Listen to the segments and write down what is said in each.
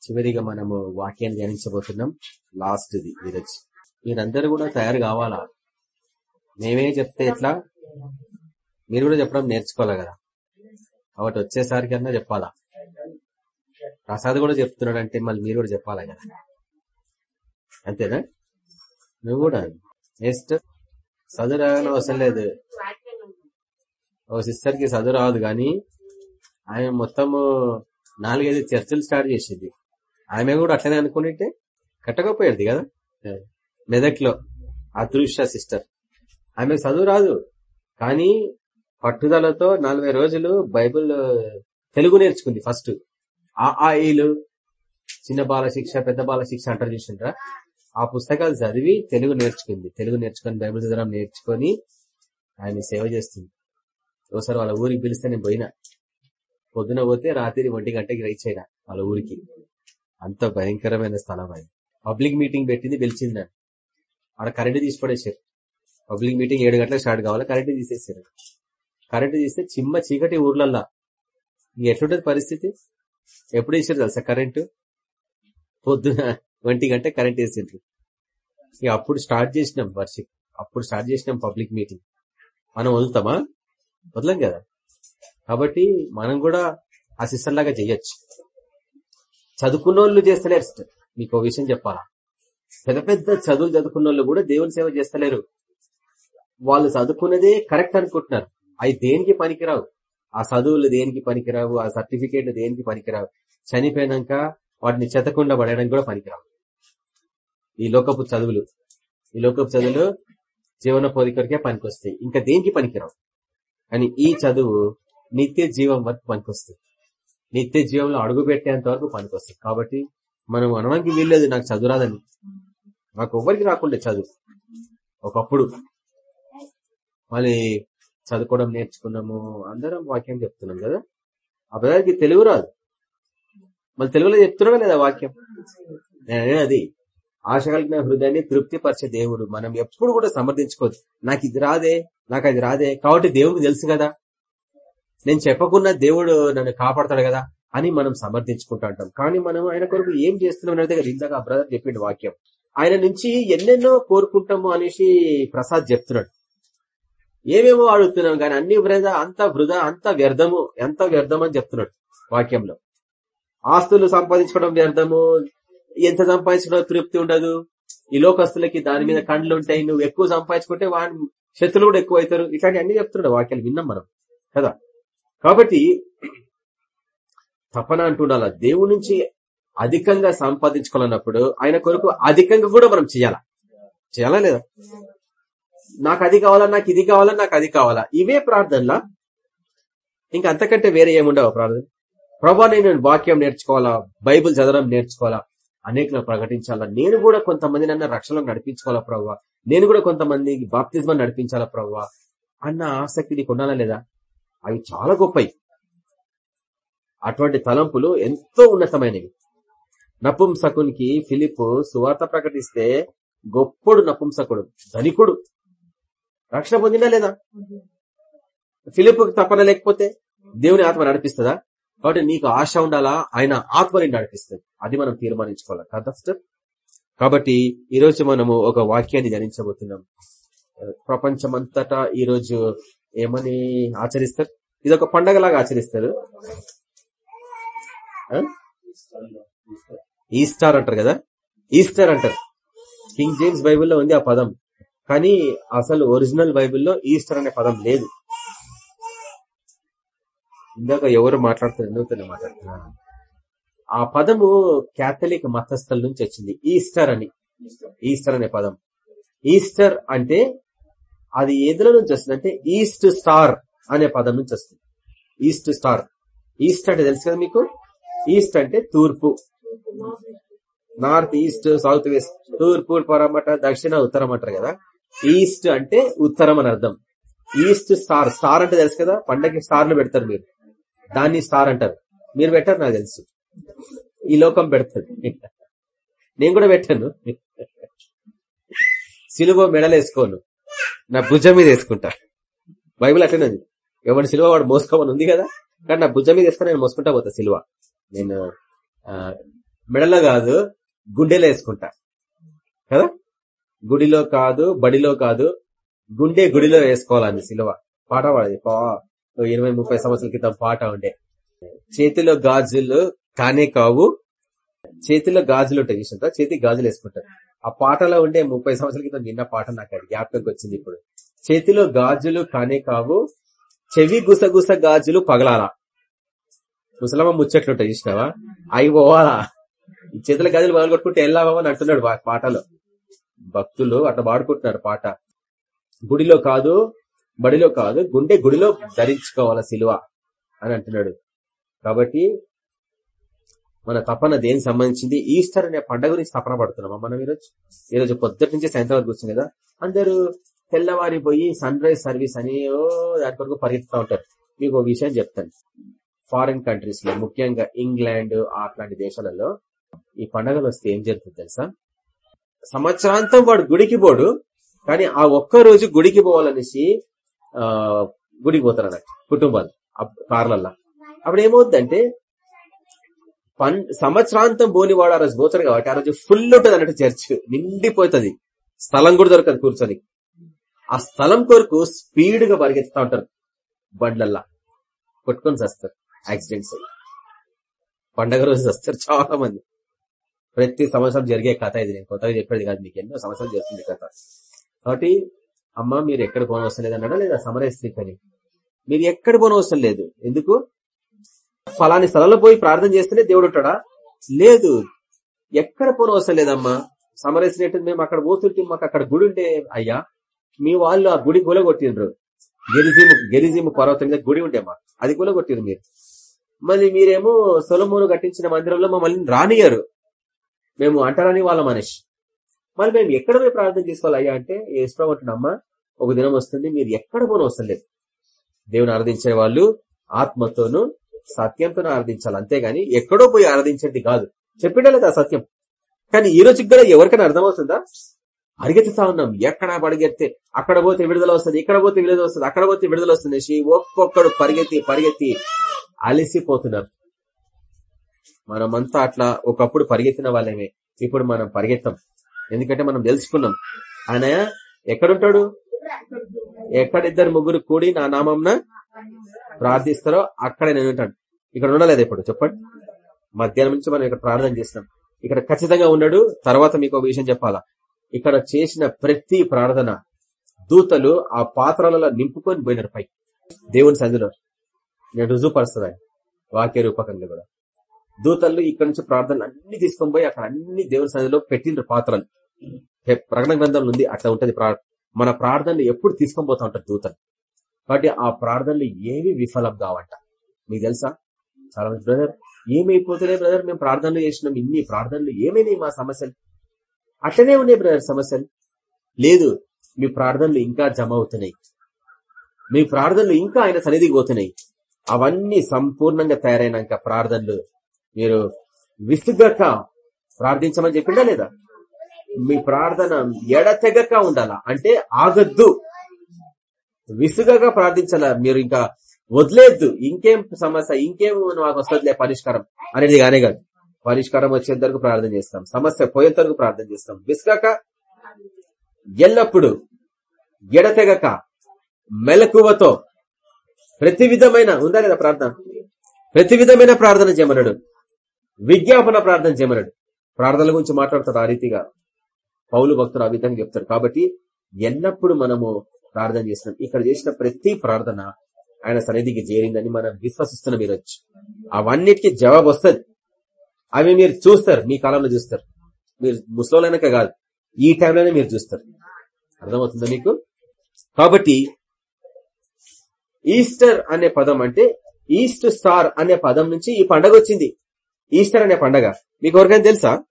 చివరిగా మనము వాక్యాన్ని ధ్యానించబోతున్నాం. లాస్ట్ ఇది ఈరోజు. మీరందరూ కూడా తయారు కావాలా? మేమే చెప్తే ఎట్లా? మీరు కూడా చెప్పడం నేర్చుకోవాలి కదా? కాబట్టి వచ్చేసరికి అన్నా చెప్పాలా? ప్రసాద్ కూడా చెప్తున్నాడు అంటే మళ్ళీ మీరు కూడా చెప్పాలా కదా? అంతేనా? నువ్వు కూడా. నెక్స్ట్ చదువు అవసరం లేదు. ఓ సిస్టర్కి చదువు రాదు కానీ ఆయన మొత్తము నాలుగైదు చర్చలు స్టార్ట్ చేసింది. ఆమె కూడా అట్లనే అనుకుంటే కట్టకపోయేది కదా? మెదక్లో. అదృశ్య సిస్టర్. ఆమె చదువు రాదు. కానీ పట్టుదలతో నలభై రోజులు బైబిల్ తెలుగు నేర్చుకుంది ఫస్ట్. ఆ ఆయిలు చిన్న బాల శిక్ష పెద్ద బాల శిక్ష అంటారు చూసిండ్రా? ఆ పుస్తకాలు చదివి తెలుగు నేర్చుకుంది. తెలుగు నేర్చుకొని బైబిల్ చదవడం నేర్చుకొని ఆయన సేవ చేస్తుంది. ఒకసారి వాళ్ళ ఊరికి పిలిస్తే నేను పోయినా. పొద్దున పోతే రాత్రి ఒంటి గంటకి రీచ్ అయినా వాళ్ళ ఊరికి? అంత భయంకరమైన స్థలం అది. పబ్లిక్ మీటింగ్ పెట్టింది పిలిచింది నన్ను. ఆడ కరెంట్ తీసిపడేసారు పబ్లిక్ మీటింగ్ ఏడు గంటలకు స్టార్ట్ కావాలి? కరెంట్ తీసేసారు కరెంట్ తీస్తే చిమ్మ చీకటి ఊర్లల్లా. ఎట్లుంటది పరిస్థితి? ఎప్పుడు వేసారు తెలుసా కరెంటు? పొద్దున ఒంటి గంట కరెంట్ వేసిండ్రు. ఇక అప్పుడు స్టార్ట్ చేసినాం వర్షిప్ అప్పుడు స్టార్ట్ చేసినాం పబ్లిక్ మీటింగ్. మనం వదులుతామా? వదలం కదా. కాబట్టి మనం కూడా ఆ సిస్టర్ లాగా చెయ్యొచ్చు. చదువుకున్నోళ్ళు చేస్తలేరు మీకు ఒక విషయం చెప్పాలా? పెద్ద పెద్ద చదువులు చదువుకున్నోళ్ళు కూడా దేవుని సేవ చేస్తలేరు. వాళ్ళు చదువుకున్నదే కరెక్ట్ అనుకుంటున్నారు. అవి దేనికి పనికిరావు? ఆ చదువులు దేనికి పనికిరావు? ఆ సర్టిఫికేట్లు దేనికి పనికిరావు? చనిపోయినాక వాటిని చెతకుండా పడేయడానికి కూడా పనికిరావు. ఈ లోకపు చదువులు ఈ లోకపు చదువులు జీవన పోలికరికే పనికొస్తాయి. ఇంకా దేనికి పనికిరావు? కానీ ఈ చదువు నిత్య జీవం వరకు పనికొస్తుంది నిత్య జీవంలో అడుగు పెట్టేంత వరకు పనికొస్తుంది కాబట్టి మనం అనడానికి వీల్లేదు నాకు చదువు రాదని నాకు ఎవ్వరికి రాకుండే చదువు. ఒకప్పుడు మళ్ళీ చదువుకోవడం నేర్చుకున్నాము. అందరం వాక్యం చెప్తున్నాం కదా. అబ్బాయికి తెలుగు రాదు. మళ్ళీ తెలుగులో చెప్తున్నావా లేదా వాక్యం? నేనే అది. ఆశ కలిగిన హృదయాన్ని తృప్తిపరిచే దేవుడు. మనం ఎప్పుడు కూడా సమర్థించుకోవచ్చు నాకు ఇది రాదే నాకు అది రాదే. కాబట్టి దేవుడికి తెలుసు కదా. నేను చెప్పకుండా దేవుడు నన్ను కాపాడతాడు కదా అని మనం సమర్థించుకుంటా ఉంటాం. కానీ మనం ఆయన కొరకు ఏం చేస్తున్నాం అనేది ఇందాక బ్రదర్ చెప్పిండు వాక్యం. ఆయన నుంచి ఎన్నెన్నో కోరుకుంటాము అనేసి ప్రసాద్ చెప్తున్నాడు. ఏమేమో అడుగుతున్నాం కానీ అన్ని వృధా అంత వృధా అంత వ్యర్థము ఎంత వ్యర్థం అని చెప్తున్నాడు వాక్యంలో. ఆస్తులు సంపాదించుకోవడం వ్యర్థము ఎంత సంపాదించుకోవడం తృప్తి ఉండదు. ఈ లోకస్తులకి దాని మీద కండ్లు ఉంటాయి నువ్వు ఎక్కువ సంపాదించుకుంటే వాడి శత్రులు కూడా ఎక్కువ అవుతారు ఇట్లాంటి అన్ని చెప్తున్నాడు వాక్యాలు విన్నాం మనం కదా. కాబట్టి తపన అంటుండాల? దేవుడి నుంచి అధికంగా సంపాదించుకోవాలన్నప్పుడు ఆయన కొరకు అధికంగా కూడా మనం చేయాలా? చేయాలా లేదా? నాకు అది కావాలా నాకు ఇది కావాలా నాకు అది కావాలా? ఇవే ప్రార్థనలా? ఇంకా అంతకంటే వేరే ఏముండవు ప్రార్థన? ప్రభా నేను వాక్యం నేర్చుకోవాలా? బైబిల్ చదవడం నేర్చుకోవాలా? అనేకలు ప్రకటించాలా? నేను కూడా కొంతమంది నన్ను రక్షణలో నడిపించుకోవాలా ప్రవ్వా నేను కూడా కొంతమంది బాప్తిజమని నడిపించాలా ప్రవ్వా అన్న ఆసక్తి నీకు ఉండాలా లేదా? అవి చాలా గొప్పవి అటువంటి తలంపులు ఎంతో ఉన్నతమైనవి. నపుంసకునికి ఫిలిప్ సువార్త ప్రకటిస్తే గొప్పడు నపుంసకుడు ధనికుడు. రక్షణ పొందినా లేదా? ఫిలిప్ తపన లేకపోతే దేవుని ఆత్మ నడిపిస్తుందా? కాబట్టి నీకు ఆశ ఉండాలా? ఆయన ఆత్మని నడిపిస్తుంది. అది మనం తీర్మానించుకోవాలి. కదా సిస్టర్? కాబట్టి ఈ రోజు మనము ఒక వాక్యాన్ని ధ్యానించబోతున్నాం. ప్రపంచమంతటా ఈ రోజు ఏమని ఆచరిస్తారు? ఇది ఒక పండగలాగా ఆచరిస్తారు. ఆ? ఈస్టార్ అంటారు కదా? ఈస్టర్ అంటారు. కింగ్ జేమ్స్ బైబిల్లో ఉంది ఆ పదం. కానీ అసలు ఒరిజినల్ బైబిల్లో ఈస్టర్ అనే పదం లేదు. ఇందాక ఎవరు మాట్లాడుతున్నారు నూతన మాట్లాడుతున్నారు ఆ పదము క్యాథలిక్ మతస్థల నుంచి వచ్చింది. ఈస్టర్ అని. ఈస్టర్ అనే పదం. ఈస్టర్ అంటే అది ఏదులో నుంచి వస్తుంది అంటే ఈస్ట్ స్టార్ అనే పదం నుంచి వస్తుంది. East star. ఈస్ట్ అంటే తెలుసు కదా మీకు? ఈస్ట్ అంటే తూర్పు. North east south west. తూర్పు పరమట దక్షిణ ఉత్తరం అంటారు కదా. ఈస్ట్ అంటే ఉత్తరం అని అర్థం. East star. స్టార్ అంటే తెలుసు కదా? పండగకి స్టార్లు పెడతారు మీరు. దాన్ని స్టార్ అంటారు. మీరు పెట్టారు నాకు తెలుసు. ఈ లోకం పెడతారు. నేను కూడా పెట్టాను. సిలువ మెడలేసుకోను. నా భుజం మీద వేసుకుంటా. బైబిల్ అట్లనే ఎవరి సిలువ వాడు మోసుకోమని ఉంది కదా? కానీ నా భుజం మీద వేసుకుని నేను మోసుకుంటా పోతా సిలువ. నేను మెడలో కాదు గుండెలో వేసుకుంటా. కదా? గుడిలో కాదు బడిలో కాదు గుండె గుడిలో వేసుకోవాలని సిలువ. పాట పాడది ఇరవై ముప్పై సంవత్సరాల క్రితం పాట ఉండే. చేతిలో గాజులు కానే కావు. చేతిలో గాజులు ఉంటాయి చూసిందా చేతి గాజులు వేసుకుంటారు ఆ పాటలో ఉండే ముప్పై సంవత్సరాల క్రితం విన్న పాట నాకు అది జ్ఞాపకంకి వచ్చింది ఇప్పుడు. చేతిలో గాజులు కానే కావు చెవి గుసగుస గాజులు పగలాలా. ముసలమ్మ ముచ్చట్లు ఉంటాయి చూసినావా? అవి పోవాలా? చేతుల గాజులు పగలు కొట్టుకుంటే వెళ్ళావా అని అంటున్నాడు పాటలో. భక్తులు అట్లా పాడుకుంటున్నారు పాట. గుడిలో కాదు బడిలో కాదు గుండె గుడిలో ధరించుకోవాలా సిలువ అని అంటున్నాడు. కాబట్టి మన తపన దేనికి సంబంధించింది? ఈస్టర్ అనే పండగ గురించి తపన పడుతున్నామా మనం ఈరోజు? ఈరోజు పొద్దుటి నుంచి సాయంత్రం వరకు వచ్చింది కదా? అందరూ తెల్లవారి పోయి సన్ రైజ్ సర్వీస్ అని ఓ దాని కొరకు పరిగెత్తుతా ఉంటారు. మీకు ఒక విషయం చెప్తాను. ఫారిన్ కంట్రీస్లో ముఖ్యంగా ఇంగ్లాండ్ అట్లాంటి దేశాలలో ఈ పండగలు వస్తే ఏం జరుగుతుంది తెలుసా? సంవత్సరాంతం వాడు గుడికి పోడు కానీ ఆ ఒక్క రోజు గుడికి పోవాలనేసి ఆ గుడికి పోతారు అన్నట్టు కుటుంబాలు అప్- కార్లల్లో. అప్పుడు ఏమవుతుందంటే పన్ సంవత్సరాంతం పోనివాడు ఆ రోజు పోతారు కాబట్టి ఆ రోజు ఫుల్ ఉంటుంది అన్నట్టు చర్చ్ నిండిపోతుంది. స్థలం కూడా దొరకదు కూర్చొని. ఆ స్థలం కొరకు స్పీడ్గా పరిగెత్తుతా ఉంటారు. బండ్లల్లా. కొట్టుకొని వస్తారు యాక్సిడెంట్స్ పండగ రోజు వస్తారు చాలా మంది. ప్రతి సంవత్సరం జరిగే కథ ఇది. నేను కొత్తగా చెప్పేది కాదు మీకు. ఎన్నో సంవత్సరాలు జరుగుతుంది కథ. కాబట్టి అమ్మ మీరు ఎక్కడ పోనవసరం లేదన్నాడా లేదా సమరస్త్రీ అని మీరు ఎక్కడ పోనవసరం లేదు. ఎందుకు? ఫలాని స్థలంలో పోయి ప్రార్థన చేస్తేనే దేవుడు ఉంటాడా? లేదు. ఎక్కడ పోనవసరం లేదమ్మా. సమరేసినట్టు మేము అక్కడ పోతుంటే మాకు అక్కడ గుడి ఉండే అయ్యా మీ వాళ్ళు ఆ గుడి కూలగొట్టిండ్రు గెరిజీము గెరిజీము పర్వతం మీద గుడి ఉండే మా అది కూలగొట్టిండ్రు మీరు. మళ్ళీ మీరేమో సొలమోను కట్టించిన మందిరంలో మమ్మల్ని రానియరు మేము అంటారని వాళ్ళ మనిషి మళ్ళీ మేము ఎక్కడ పోయి ప్రార్థన చేసుకోవాలి అయ్యా అంటే ఏసుప్రభు అంటున్నమ్మా ఒక దినం వస్తుంది మీరు ఎక్కడ పోను అవసరం లేదు. దేవుని ఆరాధించే వాళ్ళు ఆత్మతోనూ సత్యంతో ఆరాధించాలి. అంతేగాని ఎక్కడో పోయి ఆరాధించేది కాదు. చెప్పిండే లేదా సత్యం. కానీ ఈ రోజుకి కూడా ఎవరికైనా అర్థమవుతుందా అరిగెత్తుతా ఉన్నాం. ఎక్కడ పరిగెత్తే అక్కడ పోతే విడుదల వస్తుంది ఇక్కడ పోతే విడుదల వస్తుంది అక్కడ పోతే విడుదల వస్తుంది ఒక్కొక్కడు పరిగెత్తి పరిగెత్తి అలసిపోతున్నారు. మనమంతా అట్లా ఒకప్పుడు పరిగెత్తిన వాళ్ళమే. ఇప్పుడు మనం పరిగెత్తాం. ఎందుకంటే మనం తెలుసుకున్నాం. ఆయన ఎక్కడుంటాడు? ఎక్కడిద్దరు ముగ్గురు కూడి నా నామంన ప్రార్థిస్తారో అక్కడ నేను ఉంటాను. ఇక్కడ ఉండలేదు ఇప్పుడు చెప్పండి. మధ్యాహ్నం నుంచి మనం ఇక్కడ ప్రార్థన చేస్తున్నాం. ఇక్కడ ఖచ్చితంగా ఉన్నాడు. తర్వాత మీకు ఒక విషయం చెప్పాలా? ఇక్కడ చేసిన ప్రతి ప్రార్థన దూతలు ఆ పాత్రలలో నింపుకొని పోయినారు పై దేవుని సంధిలో నేను రుజువుపరుస్తుంది వాక్య రూపకంగా కూడా. దూతలు ఇక్కడ నుంచి ప్రార్థనలు అన్ని తీసుకొని పోయి అక్కడ అన్ని దేవుని సన్నిధిలో పెట్టిండ్రు పాత్రలు. ప్రకటన గ్రంథంలో ఉంది అట్లా ఉంటది మన ప్రార్థనలు ఎప్పుడు తీసుకొని పోతా ఉంటారు దూతలు. కాబట్టి ఆ ప్రార్థనలు ఏవి విఫలం కావంట. మీకు తెలుసా? చాలా మంది బ్రదర్ ఏమైపోతున్నాయి బ్రదర్ మేము ప్రార్థనలు చేసినాం ఇన్ని ప్రార్థనలు ఏమైనాయి మా సమస్యలు? అట్లనే ఉన్నాయి బ్రదర్ సమస్యలు. లేదు మీ ప్రార్థనలు ఇంకా జమ అవుతున్నాయి. మీ ప్రార్థనలు ఇంకా ఆయన సన్నిధికి పోతున్నాయి. అవన్నీ సంపూర్ణంగా తయారైనాక ప్రార్థనలు మీరు విసుగక ప్రార్థించమని చెప్పిండా లేదా? మీ ప్రార్థన ఎడతెగక ఉండాలా? అంటే ఆగద్దు. విసుగగా ప్రార్థించాలా. మీరు ఇంకా వదిలేద్దు. ఇంకేం సమస్య ఇంకేం నాకు వస్తుందిలే పరిష్కారం అనేది కానే కాదు. పరిష్కారం వచ్చేంత వరకు ప్రార్థన చేస్తాం. సమస్య పోయేంత వరకు ప్రార్థన చేస్తాం. విసుగాక ఎల్లప్పుడు ఎడతెగక మెలకువతో ప్రతి విధమైన ఉందా లేదా ప్రార్థన? ప్రతి విధమైన ప్రార్థన చేయమన్నాడు. విజ్ఞాపన ప్రార్థన చేయమన్నాడు. ప్రార్థనల గురించి మాట్లాడతాడు ఆ రీతిగా. పౌలు భక్తులు ఆ విధంగా చెప్తారు. కాబట్టి ఎల్లప్పుడు మనము ప్రార్థన చేసినాం ఇక్కడ చేసిన ప్రతి ప్రార్థన ఆయన సన్నిధికి చేరిందని మనం విశ్వసిస్తున్నాం ఈరోజు అవన్నిటికీ జవాబు వస్తుంది. అవి మీరు చూస్తారు. మీ కాలంలో చూస్తారు. మీరు ముసలోలైనక కాదు. ఈ టైంలోనే మీరు చూస్తారు. అర్థమవుతుందా మీకు? కాబట్టి ఈస్టర్ అనే పదం అంటే ఈస్ట్ స్టార్ అనే పదం నుంచి ఈ పండగ వచ్చింది. ఈస్టర్ అనే పండగ. మీకు ఎవరికైనా తెలుసా?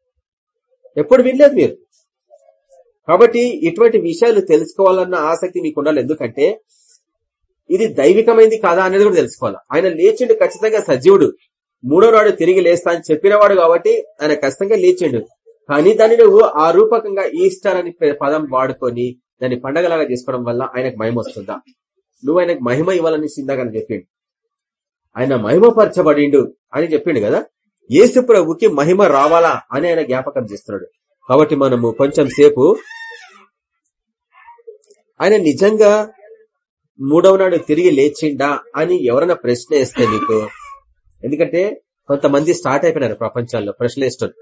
ఎప్పుడు వినలేదు మీరు? కాబట్టి ఇటువంటి విషయాలు తెలుసుకోవాలన్న ఆసక్తి మీకు ఉండాలి. ఎందుకంటే ఇది దైవికమైంది కాదా అనేది కూడా తెలుసుకోవాలి. ఆయన లేచిండు ఖచ్చితంగా సజీవుడు. మూడో నాడు తిరిగి లేస్తా అని చెప్పినవాడు కాబట్టి ఆయన ఖచ్చితంగా లేచిండు. కానీ దాన్ని నువ్వు ఆ రూపకంగా ఈస్టర్ అని పదం వాడుకొని దాన్ని పండగలాగా చేసుకోవడం వల్ల ఆయనకు మహిమ వస్తుందా? నువ్వు ఆయనకు మహిమ ఇవ్వాలని సిందాకని చెప్పిండు. ఆయన మహిమపరచబడిండు అని చెప్పిండు కదా? యేసు ప్రభుకి మహిమ రావాలా అని ఆయన జ్ఞాపకం చేస్తున్నాడు. కాబట్టి మనము కొంచెం సేపు ఆయన నిజంగా మూడవ నాడు తిరిగి లేచిండా అని ఎవరైనా ప్రశ్న వేస్తే నీకు? ఎందుకంటే కొంతమంది స్టార్ట్ అయిపోయినారు ప్రపంచాల్లో ప్రశ్న వేస్తారు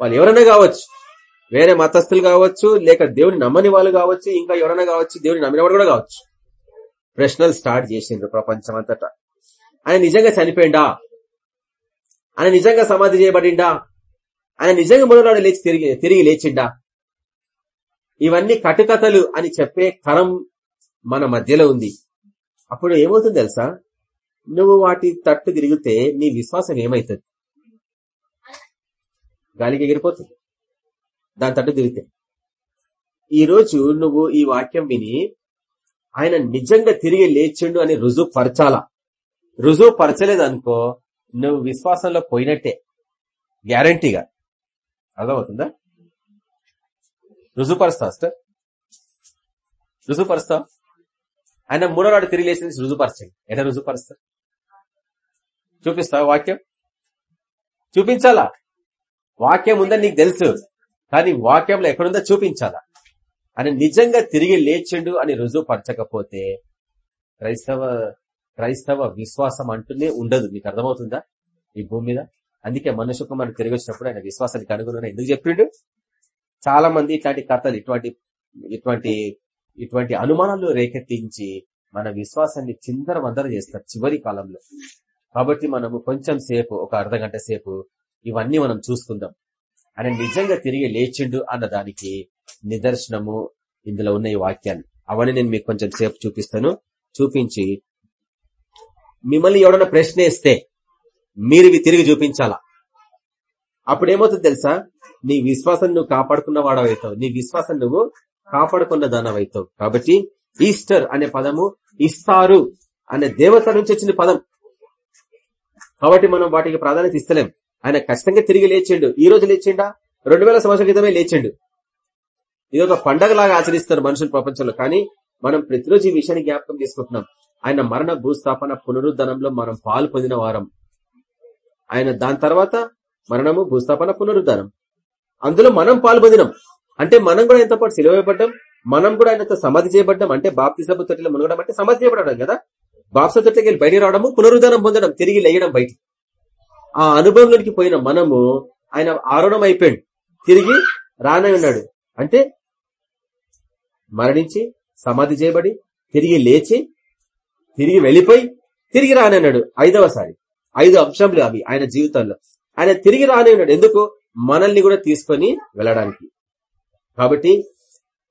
వాళ్ళు ఎవరైనా కావచ్చు వేరే మతస్థులు కావచ్చు లేక దేవుని నమ్మని వాళ్ళు కావచ్చు ఇంకా ఎవరైనా కావచ్చు దేవుని నమ్మిన కూడా కావచ్చు. ప్రశ్నలు స్టార్ట్ చేసిండ్రు ప్రపంచం అంతటా. ఆయన నిజంగా చనిపోయిండా? ఆయన నిజంగా సమాధి చేయబడిండా? ఆయన నిజంగా మూడో లేచి తిరిగి తిరిగి లేచిండా? ఇవన్నీ కటుకథలు అని చెప్పే కరం మన మధ్యలో ఉంది. అప్పుడు ఏమవుతుంది తెలుసా? నువ్వు వాటి తట్టు తిరిగితే నీ విశ్వాసం ఏమవుతుంది గాలికి ఎగిరిపోతుంది. దాని తట్టు తిరిగితే. ఈరోజు నువ్వు ఈ వాక్యం విని ఆయన నిజంగా తిరిగి లేచిండు అని రుజువు పరచాలా రుజువు పరచలేదనుకో నువ్వు విశ్వాసంలో పోయినట్టే. గ్యారంటీగా. అర్థమవుతుందా? రుజుపరుస్తా సార్ రుజుపరుస్తా. ఆయన మూడో నాడు తిరిగి లేచి రుజుపరచండి. ఎట రుజుపరుస్తా చూపిస్తా వాక్యం? చూపించాలా? వాక్యం ఉందని నీకు తెలుసు కానీ వాక్యంలో ఎక్కడుందో చూపించాలా? అని నిజంగా తిరిగి లేచిండు అని రుజువుపరచకపోతే క్రైస్తవ క్రైస్తవ విశ్వాసం అంటూనే ఉండదు. మీకు అర్థమవుతుందా? ఈ భూమి మీద? అందుకే మనుషు కుమారుడు తిరిగి వచ్చినప్పుడు ఆయన విశ్వాసానికి అనుగుణంగా ఎందుకు చెప్పిండు? చాలా మంది ఇట్లాంటి కథలు ఇటువంటి ఇటువంటి ఇటువంటి అనుమానాలు రేకెత్తించి మన విశ్వాసాన్ని చిందర వందర చేస్తారు చివరి కాలంలో. కాబట్టి మనము కొంచెం సేపు ఒక అర్ధ గంట సేపు ఇవన్నీ మనం చూసుకుందాం. ఆయన నిజంగా తిరిగి లేచిండు అన్న దానికి నిదర్శనము ఇందులో ఉన్న ఈ వాక్యాలు. అవన్నీ నేను మీకు కొంచెం సేపు చూపిస్తాను. చూపించి మిమ్మల్ని ఎవడన్నా ప్రశ్న ఇస్తే మీరు ఇవి తిరిగి చూపించాలా? అప్పుడేమవుతుంది తెలుసా? నీ విశ్వాసం నువ్వు కాపాడుకున్న వాడవైతావు. నీ విశ్వాసం నువ్వు కాపాడుకున్న దానవైతావు. కాబట్టి ఈస్టర్ అనే పదము ఇస్తారు అనే దేవత నుంచి వచ్చిన పదం. కాబట్టి మనం వాటికి ప్రాధాన్యత ఇస్తలేం. ఆయన ఖచ్చితంగా తిరిగి లేచిండు. ఈ రోజు లేచిండా? రెండు వేల సంవత్సరాల క్రితమే లేచిండు. ఇది ఒక పండగలాగా ఆచరిస్తారు మనుషులు ప్రపంచంలో. కానీ మనం ప్రతిరోజు ఈ విషయాన్ని జ్ఞాపకం చేసుకుంటున్నాం. ఆయన మరణ భూస్థాపన పునరుద్ధరణంలో మనం పాలు పొందిన వారం. ఆయన దాని తర్వాత మరణము భూస్థాపన పునరుద్ధరణం. అందులో మనం పాల్పొందినాం. అంటే మనం కూడా ఎంతో పాటు సెలవుపడ్డాం మనం కూడా ఆయనతో సమాధి చేయబడ్డాం అంటే బాప్తిసభ తొట్టిలో మునగడం అంటే సమాధి చేయబడడం కదా? బాప్స తొట్టికి వెళ్ళి బయట రావడము పునరుద్ధానం పొందడం తిరిగి లేయడం బయట ఆ అనుభవంలోనికి పోయిన మనము ఆయన ఆరోణం అయిపోయాడు. తిరిగి రానే ఉన్నాడు. అంటే మరణించి సమాధి చేయబడి తిరిగి లేచి తిరిగి వెళ్ళిపోయి తిరిగి రానన్నాడు ఐదవసారి. ఐదు అంశంలు అవి ఆయన జీవితంలో. ఆయన తిరిగి రానే ఉన్నాడు. ఎందుకు? మనల్ని కూడా తీసుకొని వెళ్ళడానికి. కాబట్టి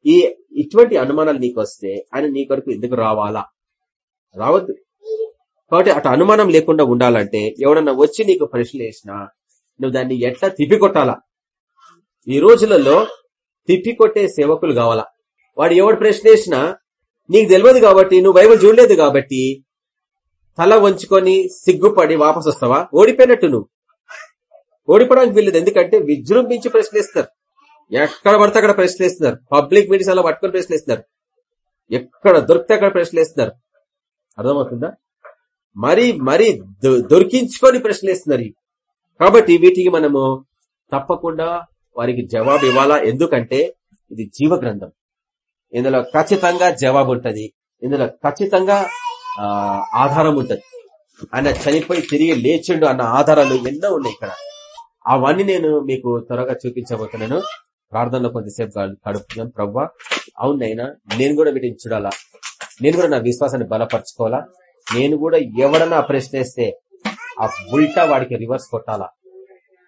ఈ ఇటువంటి అనుమానాలు నీకు వస్తే ఆయన నీ కొరకు ఎందుకు రావాలా? రావద్దు. కాబట్టి అటు అనుమానం లేకుండా ఉండాలంటే ఎవడన్నా వచ్చి నీకు ప్రశ్నలు వేసినా నువ్వు దాన్ని ఎట్లా తిప్పికొట్టాలా? ఈ రోజులలో తిప్పికొట్టే సేవకులు కావాలా? వాడు ఎవడు ప్రశ్న వేసినా నీకు తెలియదు కాబట్టి నువ్వు బైబుల్ చూడలేదు కాబట్టి తల వంచుకొని సిగ్గుపడి వాపసు వస్తావా ఓడిపోయినట్టు నువ్వు. ఓడిపోవడానికి వీళ్ళది ఎందుకంటే విజృంభించి ప్రశ్నిస్తారు ఎక్కడ పడితే అక్కడ ప్రశ్నిస్తున్నారు. పబ్లిక్ మీటింగ్స్ అలా పట్టుకొని ప్రశ్నిస్తున్నారు. ఎక్కడ దొరికితే అక్కడ ప్రశ్నిస్తున్నారు. అర్థమవుతుందా? మరి మరి దొరికించుకొని ప్రశ్నిస్తున్నారు కాబట్టి వీటికి మనము తప్పకుండా వారికి జవాబు ఇవ్వాలా? ఎందుకంటే ఇది జీవ గ్రంథం ఇందులో ఖచ్చితంగా జవాబు ఉంటుంది. ఇందులో ఖచ్చితంగా ఆధారం ఉంటుంది. ఆయన చనిపోయి తిరిగి లేచిండు అన్న ఆధారాలు ఎన్నో ఉన్నాయి ఇక్కడ. అవన్నీ నేను మీకు త్వరగా చూపించబోతున్నాను. ప్రార్థనలో కొద్దిసేపు గడుపుతున్నాను ప్రవ్వా అవునైనా నేను కూడా వీటిని చూడాలా? నేను కూడా నా విశ్వాసాన్ని బలపరచుకోవాలా? నేను కూడా ఎవడన్నా ప్రశ్నిస్తే ఆ ఉల్టా వాడికి రివర్స్ కొట్టాలా?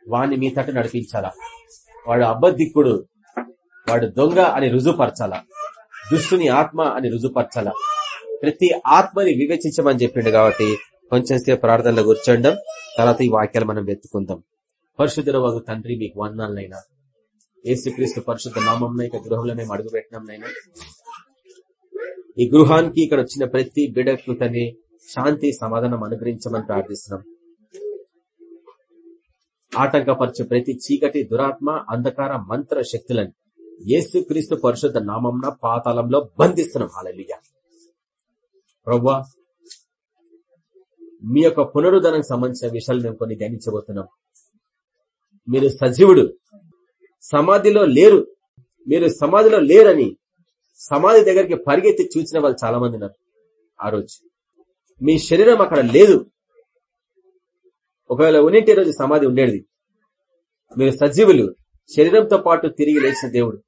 వాడిని మీ తట్టు నడిపించాలా? వాడు అబద్ధిక్కుడు వాడు దొంగ అని రుజుపరచాలా దుష్టుని ఆత్మ అని రుజుపరచాలా ప్రతి ఆత్మని వివేచించమని చెప్పిండు కాబట్టి కొంచెం సేపు ప్రార్థనలో కూర్చోండం. తర్వాత ఈ వాక్యాలు మనం వెతుకుందాం పరిశుద్ధుల వాగు తండ్రి మీకు వందనాలనైనా. ఏసుక్రీస్తు పరిశుద్ధ నామం ఇక గృహంలో మేము అడుగు ఈ గృహానికి ఇక్కడ వచ్చిన ప్రతి బిడకు తనే శాంతి సమాధానం అనుగ్రహించమని ప్రార్థిస్తున్నాం. ఆటంకపరచు ప్రతి చీకటి దురాత్మ అంధకార మంత్ర శక్తులని ఏసుక్రీస్తు పరిశుద్ధ నామంన పాతాళంలో బంధిస్తున్నాం. హాలలియ ప్రవ్వా మీ యొక్క పునరుద్ధరణకు సంబంధించిన విషయాలు మేము కొన్ని ధ్యానించబోతున్నాం మీరు సజీవుడు. సమాధిలో లేరు. మీరు సమాధిలో లేరని సమాధి దగ్గరికి పరిగెత్తి చూసిన వాళ్ళు చాలా మంది ఉన్నారు. ఆ రోజు మీ శరీరం అక్కడ లేదు. ఒకవేళ ఉన్నింటి రోజు సమాధి ఉండేది. మీరు సజీవులు. శరీరంతో పాటు తిరిగి లేచిన దేవుడు.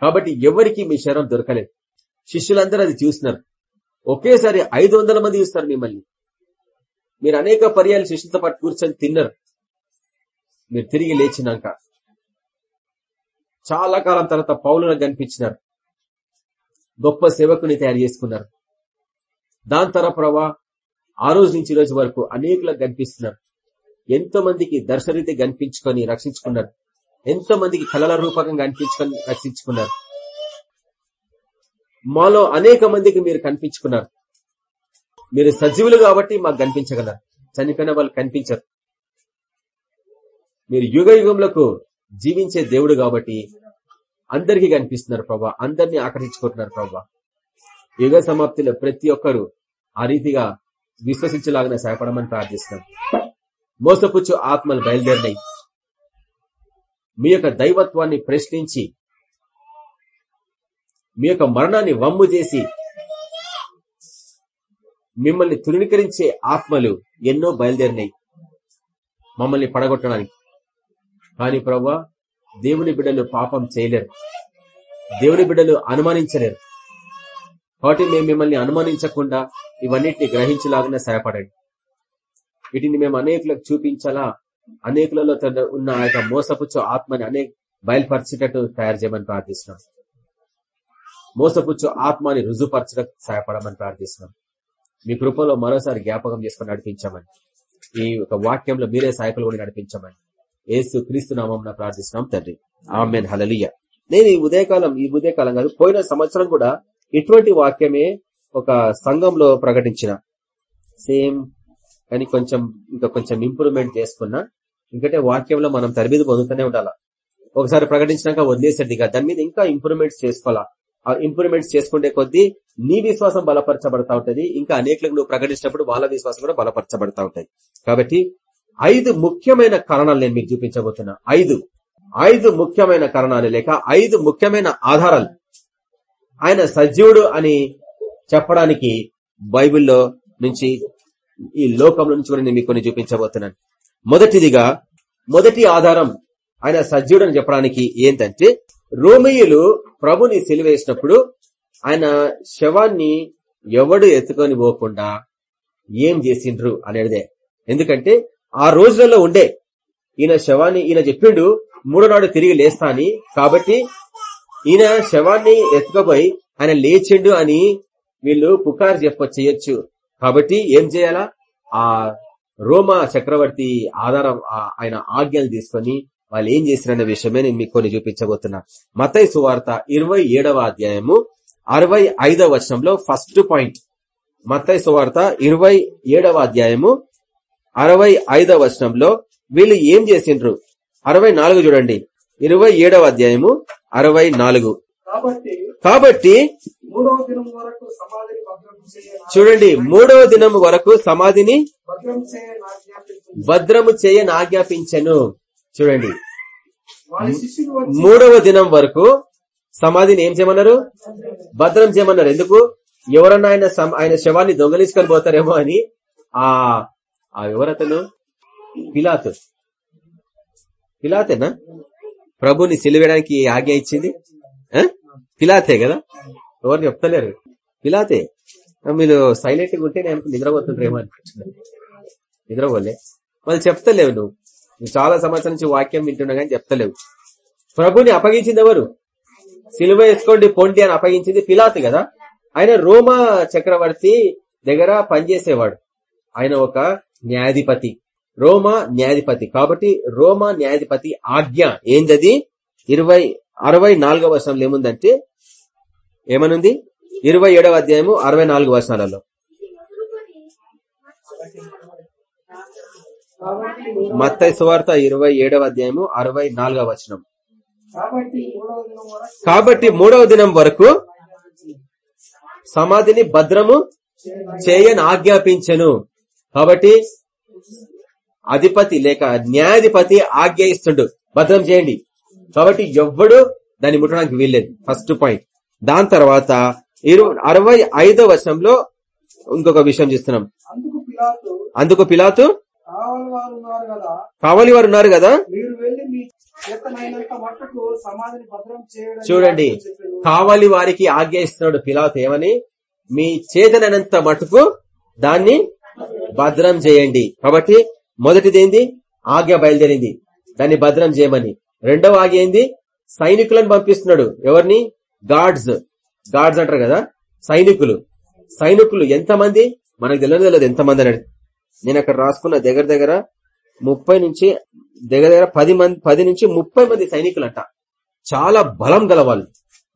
కాబట్టి ఎవరికి మీ శరీరం దొరకలేదు. శిష్యులందరూ అది చూసినారు. ఒకేసారి ఐదు మంది చూస్తారు మిమ్మల్ని. మీరు అనేక పర్యాలు శిష్యులతో పాటు కూర్చొని తిన్నారు. మీరు తిరిగి లేచినాక. చాలా కాలం తర్వాత పౌలను కనిపించినారు. గొప్ప సేవకుని తయారు చేసుకున్నారు. దాని తర్వాత ప్రభా ఆ రోజు నుంచి రోజు వరకు అనేకులకు కనిపిస్తున్నారు. ఎంతో మందికి దర్శరీతి కనిపించుకొని రక్షించుకున్నారు. ఎంతో మందికి కళల రూపకంగా కనిపించుకొని రక్షించుకున్నారు. మాలో అనేక మందికి మీరు కనిపించుకున్నారు. మీరు సజీవులు కాబట్టి మాకు కనిపించగలరు. చనిపోయిన వాళ్ళు కనిపించరు. మీరు యుగ యుగంలోకి జీవించే దేవుడు కాబట్టి అందరికీ కనిపిస్తున్నారు ప్రభా. అందరినీ ఆకర్షించుకుంటున్నారు ప్రభా. యుగ సమాప్తిలో ప్రతి ఒక్కరు ఆ రీతిగా విశ్వసించలాగానే సహాయపడమని ప్రార్థిస్తున్నాం. మోసపుచ్చు ఆత్మలు బయలుదేరినాయి. మీ యొక్క దైవత్వాన్ని ప్రశ్నించి మీ యొక్క మరణాన్ని వమ్ము చేసి మిమ్మల్ని తృణీకరించే ఆత్మలు ఎన్నో బయలుదేరినాయి. మమ్మల్ని పడగొట్టడానికి కానీ ప్రవ్వా దేవుని బిడ్డలు పాపం చేయలేరు. దేవుని బిడ్డలు అనుమానించలేరు. కాబట్టి మేము మిమ్మల్ని అనుమానించకుండా ఇవన్నిటిని గ్రహించలాగానే సహాయపడండి. వీటిని మేము అనేకులకు చూపించాలా? అనేకులలో ఉన్న ఆ యొక్క మోసపుచ్చు ఆత్మని అనేక బయలుపరిచేటట్టు తయారు చేయమని ప్రార్థిస్తున్నాం. మోసపుచ్చు ఆత్మని రుజుపరచడం సహాయపడమని ప్రార్థిస్తున్నాం. మీ కృపలో మరోసారి జ్ఞాపకం చేసుకుని నడిపించమని. ఈ యొక్క వాక్యంలో మీరే సహాయకులు కూడా నడిపించమని. ఏసు క్రీస్తు నామం ప్రార్థిస్తున్నాం తండ్రి. ఆమెన్. హలలియ నేను ఈ ఉదయకాలం ఈ ఉదయకాలం కాదు పోయిన సంవత్సరం కూడా ఇటువంటి వాక్యమే ఒక సంఘంలో ప్రకటించిన. సేమ్ కానీ కొంచెం ఇంకా కొంచెం ఇంప్రూవ్మెంట్ చేసుకున్నా ఇంకటే వాక్యంలో మనం తరబీదు పొందుతూనే ఉండాలా? ఒకసారి ప్రకటించినాక వదిలేసేది దాని మీద ఇంకా ఇంప్రూవ్మెంట్స్ చేసుకోవాలా? ఆ ఇంప్రూవ్మెంట్స్ చేసుకుంటే కొద్దీ నీ విశ్వాసం బలపరచబడతా ఉంటది. ఇంకా అనేకలకు నువ్వు ప్రకటించినప్పుడు వాళ్ళ విశ్వాసం కూడా బలపరచబడతా ఉంటది. కాబట్టి ఐదు ముఖ్యమైన కారణాలు నేను మీకు చూపించబోతున్నా. ఐదు. ఐదు ముఖ్యమైన కారణాలు లేక ఐదు ముఖ్యమైన ఆధారాలు. ఆయన సజీవుడు అని చెప్పడానికి బైబిల్లో నుంచి ఈ లోకం నుంచి కూడా నేను మీకు కొన్ని చూపించబోతున్నాను. మొదటిదిగా మొదటి ఆధారం ఆయన సజీవుడు అని చెప్పడానికి ఏంటంటే రోమియులు ప్రభుని సిలివేసినప్పుడు ఆయన శవాన్ని ఎవడు ఎత్తుకొని పోకుండా ఏం చేసిండ్రు అనేదే. ఎందుకంటే ఆ రోజులలో ఉండే. ఈయన శవాన్ని ఈయన చెప్పిండు మూడో నాడు తిరిగి లేస్తా అని. కాబట్టి ఈయన శవాన్ని ఎత్తుకపోయి ఆయన లేచిండు అని వీళ్ళు పుకారు చెప్ప చేయొచ్చు. కాబట్టి ఏం చేయాలా? ఆ రోమా చక్రవర్తి ఆధారం ఆయన ఆజ్ఞలు తీసుకొని వాళ్ళు ఏం చేసిరన్న విషయమే నేను మీకు కొన్ని చూపించబోతున్నా. మతై సువార్త ఇరవై అధ్యాయము అరవై ఐదవ వచనంలో ఫస్ట్ పాయింట్. మత్తై సువార్త ఇరవై అధ్యాయము అరవై ఐదవ వచనంలో వీళ్ళు ఏం చేసిండ్రు? అరవై నాలుగు చూడండి. ఇరవై ఏడవ అధ్యాయము అరవై నాలుగు. కాబట్టి చూడండి మూడవ దినం వరకు సమాధిని భద్రము చేయని ఆజ్ఞాపించను. చూడండి. మూడవ దినం వరకు సమాధిని ఏం చేయమన్నారు? భద్రం చేయమన్నారు. ఎందుకు? ఎవరన్నా ఆయన ఆయన శవాన్ని దొంగలించుకొని పోతారేమో అని ఆ ఆ ఎవరతను పిలాతు. పిలాతేనా? ప్రభుని సిలివేయడానికి ఆజ్ఞ ఇచ్చింది. పిలాతే కదా? ఎవరు చెప్తలేరు. పిలాతే? మీరు సైలెంట్గా ఉంటే నేను నిద్రపోతుంటారేమో అనిపించింది. నిద్రపోలే. వాళ్ళు చెప్తలేవు నువ్వు. నువ్వు చాలా సంవత్సరం నుంచి వాక్యం వింటున్నా కానీ చెప్తలేవు. ప్రభుని అప్పగించింది ఎవరు? సిలువ వేసుకోండి పొండి అని అప్పగించింది పిలాతు కదా? ఆయన రోమా చక్రవర్తి దగ్గర పనిచేసేవాడు. ఆయన ఒక న్యాయాధిపతి. రోమా న్యాయాధిపతి. కాబట్టి రోమా న్యాయాధిపతి ఆజ్ఞ ఏందది? ఇరవై అరవై నాలుగవ వర్షంలో ఏముందంటే ఏమనుంది? ఇరవై ఏడవ అధ్యాయము అరవై నాలుగు వర్షాలలో మత్తై సువార్త ఇరవై ఏడవ అధ్యాయము అరవై నాలుగవ వచనం. కాబట్టి మూడవ దినం వరకు సమాధిని భద్రము చేయని ఆజ్ఞాపించను. కాబట్టి అధిపతి లేక న్యాయాధిపతి ఆజ్ఞ ఇస్తుండు. భద్రం చేయండి. కాబట్టి ఎవ్వడు దాన్ని ముట్టడానికి వీల్లేదు. First point. దాని తర్వాత అరవై ఐదో వర్షంలో ఇంకొక విషయం చూస్తున్నాం. అందుకు పిలాతు కావలి వారు ఉన్నారు కదా. చూడండి. కావలి వారికి ఆజ్ఞ ఇస్తున్నాడు పిలాతు ఏమని? మీ చేతనైనంత మటుకు దాన్ని భద్రం చేయండి. కాబట్టి మొదటిది ఏంది ఆజ్ఞ బయలుదేరింది. దాన్ని భద్రం చేయమని. రెండవ ఆజ్ఞ ఏంది? సైనికులను పంపిస్తున్నాడు. ఎవరిని? గాడ్స్. గాడ్స్ అంటారు కదా? సైనికులు. సైనికులు ఎంతమంది? మనకు తెలియదు తెలియదు ఎంతమంది అని నేను అక్కడ రాసుకున్న దగ్గర దగ్గర ముప్పై నుంచి దగ్గర దగ్గర పది మంది పది నుంచి ముప్పై మంది సైనికులంట. చాలా బలం గలవాళ్ళు.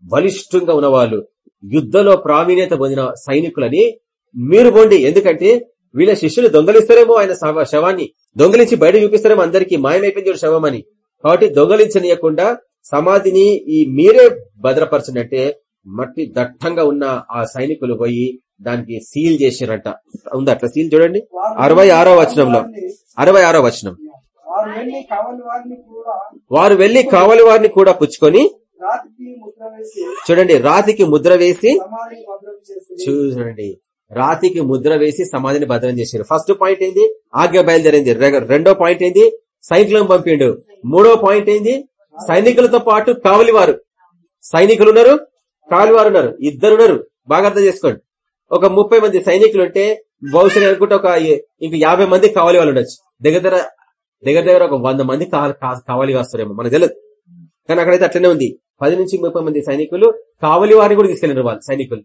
బలిష్టంగా ఉన్నవాళ్ళు. యుద్ధంలో ప్రావీణ్యత పొందిన సైనికులని మీరు పోండి. ఎందుకంటే వీళ్ళ శిష్యులు దొంగలిస్తారేమో ఆయన శవ- శవాన్ని. దొంగలించి బయట చూపిస్తారేమో అందరికి మాయమైపోయింది చూడు శవం అని కాబట్టి దొంగలించనీయకుండా సమాధిని ఈ మీరే భద్రపరచినట్టే మట్టి దట్టంగా ఉన్న ఆ సైనికులు పోయి దానికి సీల్ చేసిరంట ఉంది అట్లా సీల్ చూడండి? అరవై ఆరో వచనంలో. అరవై ఆరో వచనం. వారు వెళ్ళి కావలి వారిని కూడా పుచ్చుకొని చూడండి రాతికి ముద్ర వేసి చూడండి రాతికి ముద్ర వేసి సమాధిని భద్రం చేశారు. ఫస్ట్ పాయింట్ ఏంది? ఆజ్ఞ బయలుదేరింది. రెండో పాయింట్ ఏంది? సైనికులను పంపిండు. మూడో పాయింట్ ఏంది? సైనికులతో పాటు కావలివారు. సైనికులు ఉన్నారు కావలివారు ఉన్నారు ఇద్దరున్నారు. బాగా అర్థం చేసుకోండి. ఒక ముప్పై మంది సైనికులు ఉంటే బహుశా అనుకుంటే ఒక ఇంక యాభై మంది కావాలి వాళ్ళు ఉండొచ్చు. దగ్గర దగ్గర దగ్గర దగ్గర ఒక వంద మంది కావాలి కావాలి వస్తారేమో మనకు తెలియదు కానీ అక్కడైతే అట్లనే ఉంది. పది నుంచి ముప్పై మంది సైనికులు కావలి వారిని కూడా తీసుకెళ్ళినారు వాళ్ళు సైనికులు.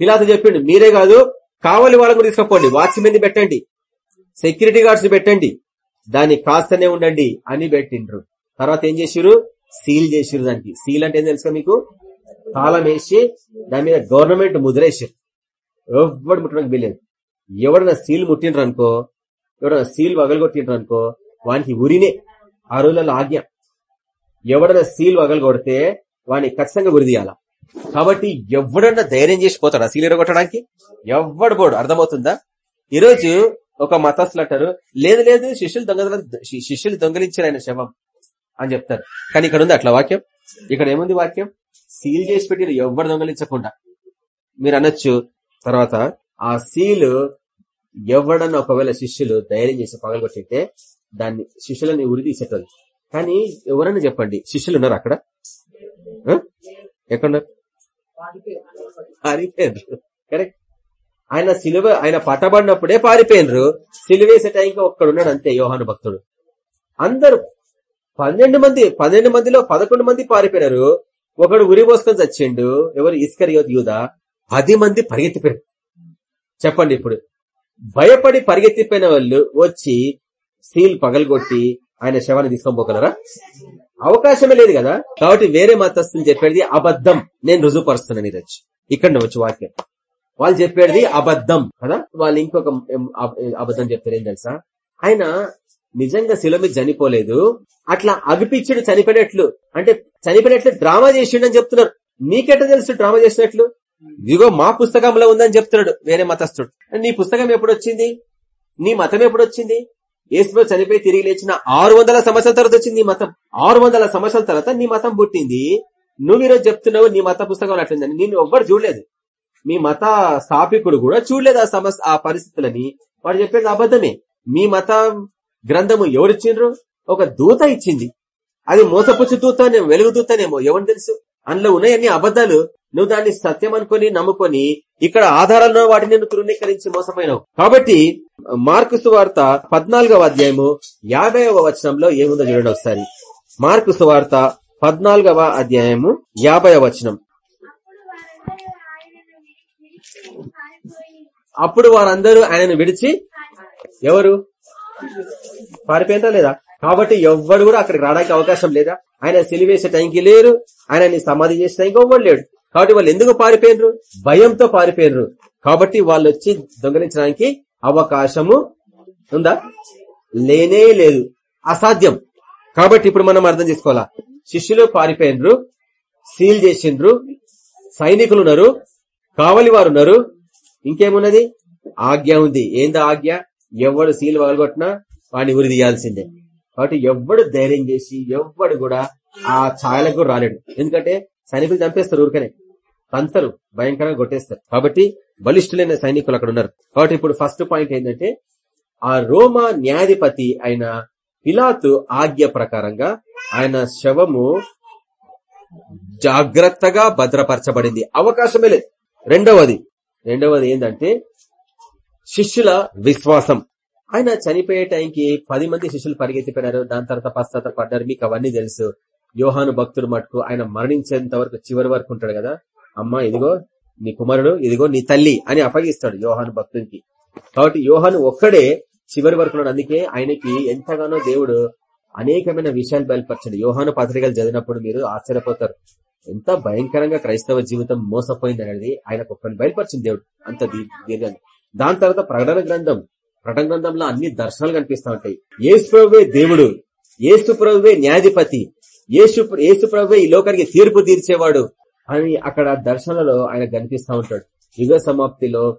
పిలాతు చెప్పిండు మీరే కాదు కావలి వాళ్ళని కూడా తీసుకపోండి వాచ్మెన్ పెట్టండి సెక్యూరిటీ గార్డ్స్ పెట్టండి దాన్ని కాస్తనే ఉండండి అని పెట్టిండ్రు. తర్వాత ఏం చేసిరు సీల్ చేసిరు దానికి. సీల్ అంటే ఏం తెలుసుకో మీకు? తాళం వేసి దాని మీద గవర్నమెంట్ ముద్రేసారు ఎవడు ముట్టడానికి వీలేదు ఎవడన్నా సీల్ ముట్టిండ్రు అనుకో ఎవడన్నా సీల్ వగలగొట్టిండ్రు అనుకో వానికి ఉరినే ఆ రోజులలో ఆజ్ఞ. ఎవడన్నా సీల్ వగలగొడితే వాడిని ఖచ్చితంగా ఉరిదీయాల కాబట్టి ఎవడన్నా ధైర్యం చేసి పోతాడు? ఆ సీల్ ఎరగొట్టడానికి ఎవడు పోడు? అర్థమవుతుందా? ఈరోజు ఒక మతస్లు అంటారు లేదు లేదు శిష్యులు దొంగ శిష్యులు దొంగలించారు ఆయన శవం అని చెప్తారు. కానీ ఇక్కడ ఉంది అట్లా వాక్యం. ఇక్కడ ఏముంది వాక్యం? సీల్ చేసి పెట్టిన ఎవరు దొంగలించకుండా. మీరు అనొచ్చు తర్వాత ఆ సీలు ఎవడన్నా ఒకవేళ శిష్యులు ధైర్యం చేసి పగలగొట్టితే దాన్ని శిష్యులని ఉరి తీసేటోళ్ళు. కానీ ఎవరన్నా చెప్పండి శిష్యులు ఉన్నారు అక్కడ? ఎక్కడున్నారు? పారిపోయారు. కరెక్ట్ ఆయన సిలువ ఆయన పట్టబడినప్పుడే పారిపోయినరు. సిలువేసే టైంకి ఒక్కడున్నాడు అంతే యోహాను భక్తుడు. అందరు పన్నెండు మంది పన్నెండు మందిలో పదకొండు మంది పారిపోయినారు. ఒకడు ఉరి పోసుకొని చచ్చిండు ఎవరు ఇస్కర్ యూదా? పది మంది పరిగెత్తిపోయారు. చెప్పండి ఇప్పుడు. భయపడి పరిగెత్తిపోయిన వాళ్ళు వచ్చి సీల్ పగలగొట్టి ఆయన శవాన్ని తీసుకొని పోగలరా? అవకాశమే లేదు కదా? కాబట్టి వేరే మతస్థులు చెప్పేది అబద్ధం. నేను రుజువుపరుస్తున్నాను ఈరోజు ఇక్కడ వచ్చి వాక్యం. వాళ్ళు చెప్పేది అబద్ధం. కదా? వాళ్ళు ఇంకొక అబద్ధం చెప్తారు. ఏం తెలుసా? ఆయన నిజంగా శిల చనిపోలేదు. అట్లా అగిపిచ్చుడు చనిపోయినట్లు. అంటే చనిపోయినట్లు డ్రామా చేసిండని చెప్తున్నారు. నీకెట్ట తెలుసు డ్రామా చేసినట్లు? ఇదిగో మా పుస్తకంలో ఉందని చెప్తున్నాడు వేరే మతస్థుడు. నీ పుస్తకం ఎప్పుడు వచ్చింది నీ మతం ఎప్పుడు వచ్చింది ఏసులో చనిపోయి తిరిగి లేచిన ఆరు వందల సంవత్సరాల తర్వాత వచ్చింది నీ మతం. ఆరు వందల సంవత్సరాల తర్వాత నీ మతం పుట్టింది. నువ్వు ఈరోజు చెప్తున్నావు నీ మత పుస్తకం అట్లుందని. నేను ఎవ్వరు చూడలేదు. మీ మత స్థాపికుడు కూడా చూడలేదు ఆ సమస్య ఆ పరిస్థితులని. వాడు చెప్పేది అబద్ధమే. మీ మత గ్రంథము ఎవరిచ్చిండ్రు? ఒక దూత ఇచ్చింది. అది మోసపుచ్చు దూతనేమో వెలుగు దూతనేమో ఎవరు తెలుసు? అందులో ఉన్నాయన్ని అబద్ధాలు. నువ్వు దాన్ని సత్యం అనుకుని నమ్ముకొని ఇక్కడ ఆధారాలను వాటిని నువ్వు తృణీకరించి మోసపోయినావు. కాబట్టి మార్కు సువార్త పద్నాలుగవ అధ్యాయము యాభైవ వచనంలో ఏముందో చూడండి ఒకసారి. మార్కు సువార్త పద్నాలుగవ అధ్యాయము యాభై వచనం. అప్పుడు వారందరూ ఆయనను విడిచి ఎవరు? పారిపోయిందా లేదా? కాబట్టి ఎవ్వడు కూడా అక్కడికి రావడానికి అవకాశం లేదా? ఆయన సిలివేసే టైంకి లేరు. ఆయనని సమాధి చేసే టైంకి ఎవ్వడు లేడు. కాబట్టి వాళ్ళు ఎందుకు పారిపోయినరు? భయంతో పారిపోయినరు. కాబట్టి వాళ్ళు వచ్చి దొంగలించడానికి అవకాశము ఉందా? లేనే లేదు. అసాధ్యం. కాబట్టి ఇప్పుడు మనం అర్థం చేసుకోవాలా? శిష్యులు పారిపోయినరు సీల్ చేసిండ్రు సైనికులు ఉన్నారు కావలి వారు ఉన్నారు ఇంకేమున్నది? ఆజ్ఞ ఉంది. ఏందా ఆజ్ఞ? ఎవడు సీల్ వగలగొట్టినా వాడిని ఉరి తీయాల్సిందే. కాబట్టి ఎవ్వడు ధైర్యం చేసి ఎవ్వడు కూడా ఆ ఛాయలకు రాలేడు. ఎందుకంటే సైనికులు చంపేస్తారు ఊరికనే. తంతరు భయంకరంగా కొట్టేస్తారు. కాబట్టి బలిష్ఠులైన సైనికులు అక్కడ ఉన్నారు. కాబట్టి ఇప్పుడు ఫస్ట్ పాయింట్ ఏంటంటే ఆ రోమా న్యాయాధిపతి అయిన పిలాతు ఆజ్ఞ ప్రకారంగా ఆయన శవము జాగ్రత్తగా భద్రపరచబడింది. అవకాశమే లేదు. రెండవది రెండవది ఏంటంటే శిష్యుల విశ్వాసం. ఆయన చనిపోయే టైంకి పది మంది శిష్యులు పరిగెత్తిపోయినారు. దాని తర్వాత పశ్చాత్త పడ్డారు. మీకు అవన్నీ తెలుసు. యోహాను భక్తుడు మటుకు ఆయన మరణించేంత వరకు చివరి వరకు ఉంటాడు కదా. అమ్మా ఇదిగో నీ కుమారుడు ఇదిగో నీ తల్లి అని అప్పగిస్తాడు యోహాను భక్తునికి. కాబట్టి యోహాను ఒక్కడే చివరి వరకు అందుకే ఆయనకి ఎంతగానో దేవుడు అనేకమైన విషయాలు బయలుపరచండి. యోహాను పత్రికలు చదివినప్పుడు మీరు ఆశ్చర్యపోతారు. ఎంత భయంకరంగా క్రైస్తవ జీవితం మోసపోయింది అనేది ఆయనకు ఒక్కరిని బయలుపరిచింది దేవుడు. అంత దీర్ఘంగా. దాని తర్వాత ప్రకటన గ్రంథం ప్రకటన గ్రంథంలో అన్ని దర్శనాలు కనిపిస్తా ఉంటాయి. ఏసు ప్రభువే దేవుడు. ఏసు ప్రభువే న్యాయాధిపతి. ఏసు ఏసు ప్రభువే ఈ లోకానికి తీర్పు తీర్చేవాడు. అని అక్కడ దర్శనలో ఆయన కనిపిస్తా ఉంటాడు. యుగ సమాప్తిలో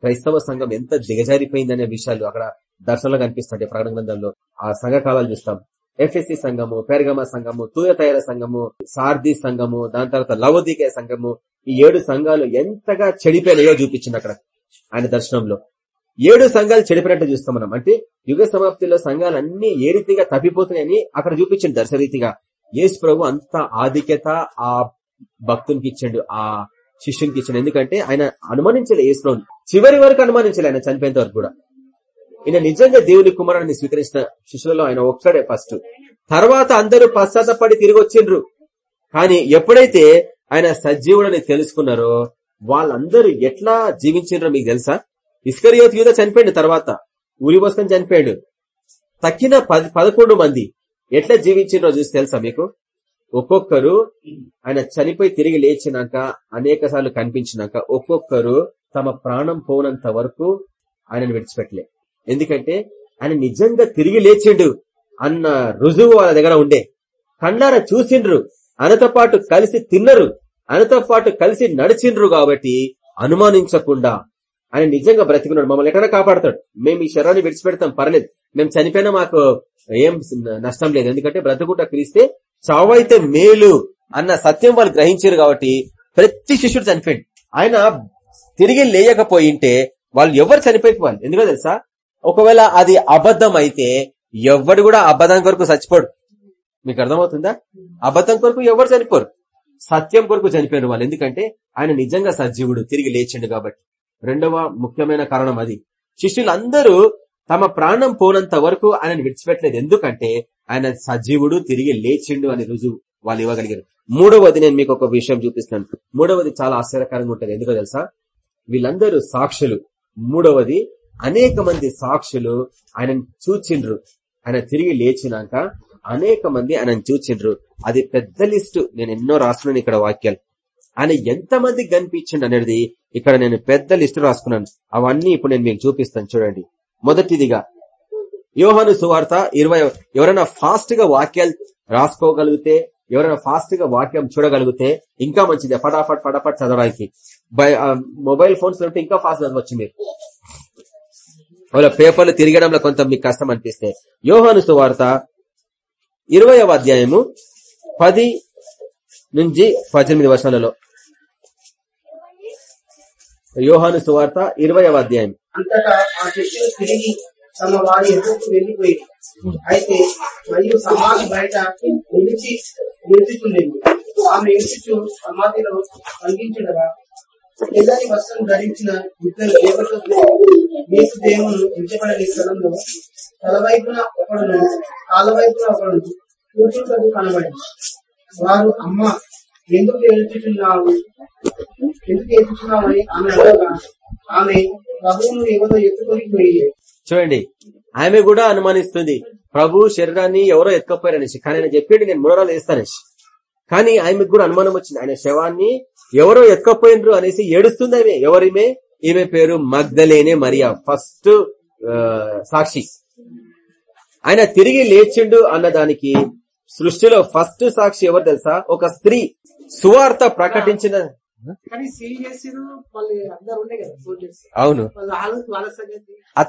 క్రైస్తవ సంఘం ఎంత దిగజారిపోయిందనే విషయాలు అక్కడ దర్శనంలో కనిపిస్తుంటాయి ప్రకటన గ్రంథంలో. ఆ సంఘకాలాలు చూస్తాం. ఎఫ్ఎస్సి సంఘము పెరగమ సంఘము తూయతైర సంఘము సార్ది సంఘము దాని తర్వాత లవోదికే సంఘము ఈ ఏడు సంఘాలు ఎంతగా చెడిపోయినాయో చూపించింది అక్కడ ఆయన దర్శనంలో. ఏడు సంఘాలు చెడిపోయినట్టు చూస్తాం మనం. అంటే యుగ సమాప్తిలో సంఘాలు అన్ని ఏ రీతిగా తప్పిపోతున్నాయని అక్కడ చూపించింది దర్శరీతిగా యేసు ప్రభు అంత ఆధిక్యత ఆ భక్తునికి ఇచ్చిండు ఆ శిష్యునికి ఇచ్చాడు. ఎందుకంటే ఆయన అనుమానించలే ఏసులోని చివరి వరకు అనుమానించలే ఆయన చనిపోయేంత వరకు కూడా. ఈయన నిజంగా దేవుని కుమారుని స్వీకరించిన శిష్యులలో ఆయన ఒక్కడే ఫస్ట్. తర్వాత అందరూ పశ్చాత్తపడి తిరిగి వచ్చిండ్రు. కానీ ఎప్పుడైతే ఆయన సజీవుడని తెలుసుకున్నారో వాళ్ళందరూ ఎట్లా జీవించిండ్రో మీకు తెలుసా? ఇస్కరియోత్ యూద చనిపోయాడు తర్వాత. ఊరి చనిపోయాడు. తక్కిన పది పదకొండు మంది ఎట్లా జీవించిండ్రో చూసి తెలుసా మీకు? ఒక్కొక్కరు ఆయన చనిపోయి తిరిగి లేచినాక అనేక సార్లు కనిపించినాక ఒక్కొక్కరు తమ ప్రాణం పోనంత వరకు ఆయనను విడిచిపెట్టలే. ఎందుకంటే ఆయన నిజంగా తిరిగి లేచిండు అన్న రుజువు వాళ్ళ దగ్గర ఉండే. కన్నారా చూసిండ్రు ఆయనతో పాటు కలిసి తిన్నరు ఆయనతో పాటు కలిసి నడిచిండ్రు కాబట్టి అనుమానించకుండా ఆయన నిజంగా బ్రతికున్నాడు మమ్మల్ని ఎక్కడ కాపాడతాడు? మేము ఈ శరీరాన్ని విడిచిపెడతాం పర్లేదు. మేము చనిపోయినా మాకు ఏం నష్టం లేదు. ఎందుకంటే బ్రతుకుట క్రీస్తే చావైతే మేలు అన్న సత్యం వాళ్ళు గ్రహించారు కాబట్టి ప్రతి శిష్యుడు చనిపోయింది ఆయన తిరిగి లేయకపోయింటే వాళ్ళు ఎవరు చనిపోయిపోవాలి ఎందుకో తెలుసా? ఒకవేళ అది అబద్ధం అయితే ఎవడు కూడా అబద్ధం కొరకు చచ్చిపోడు. మీకు అర్థమవుతుందా? అబద్ధం కొరకు ఎవరు చనిపోరు? సత్యం కొరకు చనిపోయిన వాళ్ళు. ఎందుకంటే ఆయన నిజంగా సజీవుడు తిరిగి లేచిండు కాబట్టి. రెండవ ముఖ్యమైన కారణం అది. శిష్యులందరూ తమ ప్రాణం పోనంత వరకు ఆయనను విడిచిపెట్టలేదు. ఎందుకంటే ఆయన సజీవుడు తిరిగి లేచిండు అని రుజువు వాళ్ళు ఇవ్వగలిగారు. మూడవది నేను మీకు ఒక విషయం చూపిస్తాను మూడవది చాలా ఆశ్చర్యకరంగా ఉంటుంది. ఎందుకో తెలుసా? వీళ్ళందరూ సాక్షులు. మూడవది అనేక మంది సాక్షులు ఆయనను చూచిండ్రు. ఆయన తిరిగి లేచినాక అనేక మంది ఆయనను చూచిండ్రు. అది పెద్ద లిస్టు. నేను ఎన్నో రాస్తున్నాను ఇక్కడ వాక్యాలు. ఆయన ఎంతమంది మందికి కనిపించిండు అనేది ఇక్కడ నేను పెద్ద లిస్టు రాసుకున్నాను. అవన్నీ ఇప్పుడు నేను మీకు చూపిస్తాను. చూడండి. మొదటిదిగా యోహాను సువార్త ఇరవై ఎవరైనా ఫాస్ట్గా వాక్యాలు రాసుకోగలిగితే ఎవరైనా ఫాస్ట్గా వాక్యం చూడగలిగితే ఇంకా మంచిది. ఫటాఫట్ ఫటాఫట్ చదవడానికి. మొబైల్ ఫోన్స్ ఉంటే ఇంకా ఫాస్ట్ చదవచ్చు మీరు. వాళ్ళ పేపర్లు తిరగడంలో కొంత మీకు కష్టం అనిపిస్తే. యోహాను సువార్త ఇరవయవ అధ్యాయము పది నుంచి పద్దెనిమిది వర్షాలలో యోహాను సువార్త ఇరవయవ అధ్యాయం. అంతటా ఆ శిష్యులు తిరిగి తమ వారి ఎదురుకు వెళ్ళిపోయి అయితే మరియు సమాధి బయట నిలిచి నిలిచిచుండేది ఆమె ఇంటిచు సమాధిలో స్పందించడగా తెల్లని వస్త్రం ధరించిన ఇద్దరు దేవతలు నీకు దేవుడు ఉంచబడని స్థలంలో తలవైపున ఒకడును కాలవైపున ఒకడు కూర్చుంటూ కనబడింది. వారు అమ్మ ఎందుకు ఏడ్చుతున్నావు ఎందుకు ఏడ్చుచున్నావు అని ఆమె అడగగా ఆమె ప్రభువును ఎవరో ఎత్తుకొని పోయి. చూడండి ఆమె కూడా అనుమానిస్తుంది ప్రభు శరీరాన్ని ఎవరో ఎత్తుకపోయారనేసి. కానీ ఆయన చెప్పిండు నేను మూడో వేస్తానేసి కానీ ఆమెకు కూడా అనుమానం వచ్చింది ఆయన శవాన్ని ఎవరో ఎత్తుకపోయినరు అనేసి ఏడుస్తుంది ఆమె. ఎవరిమే? ఈమె పేరు మగ్ధలేనే మరియా. ఫస్ట్ సాక్షి. ఆయన తిరిగి లేచిండు అన్న దానికి సృష్టిలో ఫస్ట్ సాక్షి ఎవరు తెలుసా? ఒక స్త్రీ. సువార్త ప్రకటించిన అవును.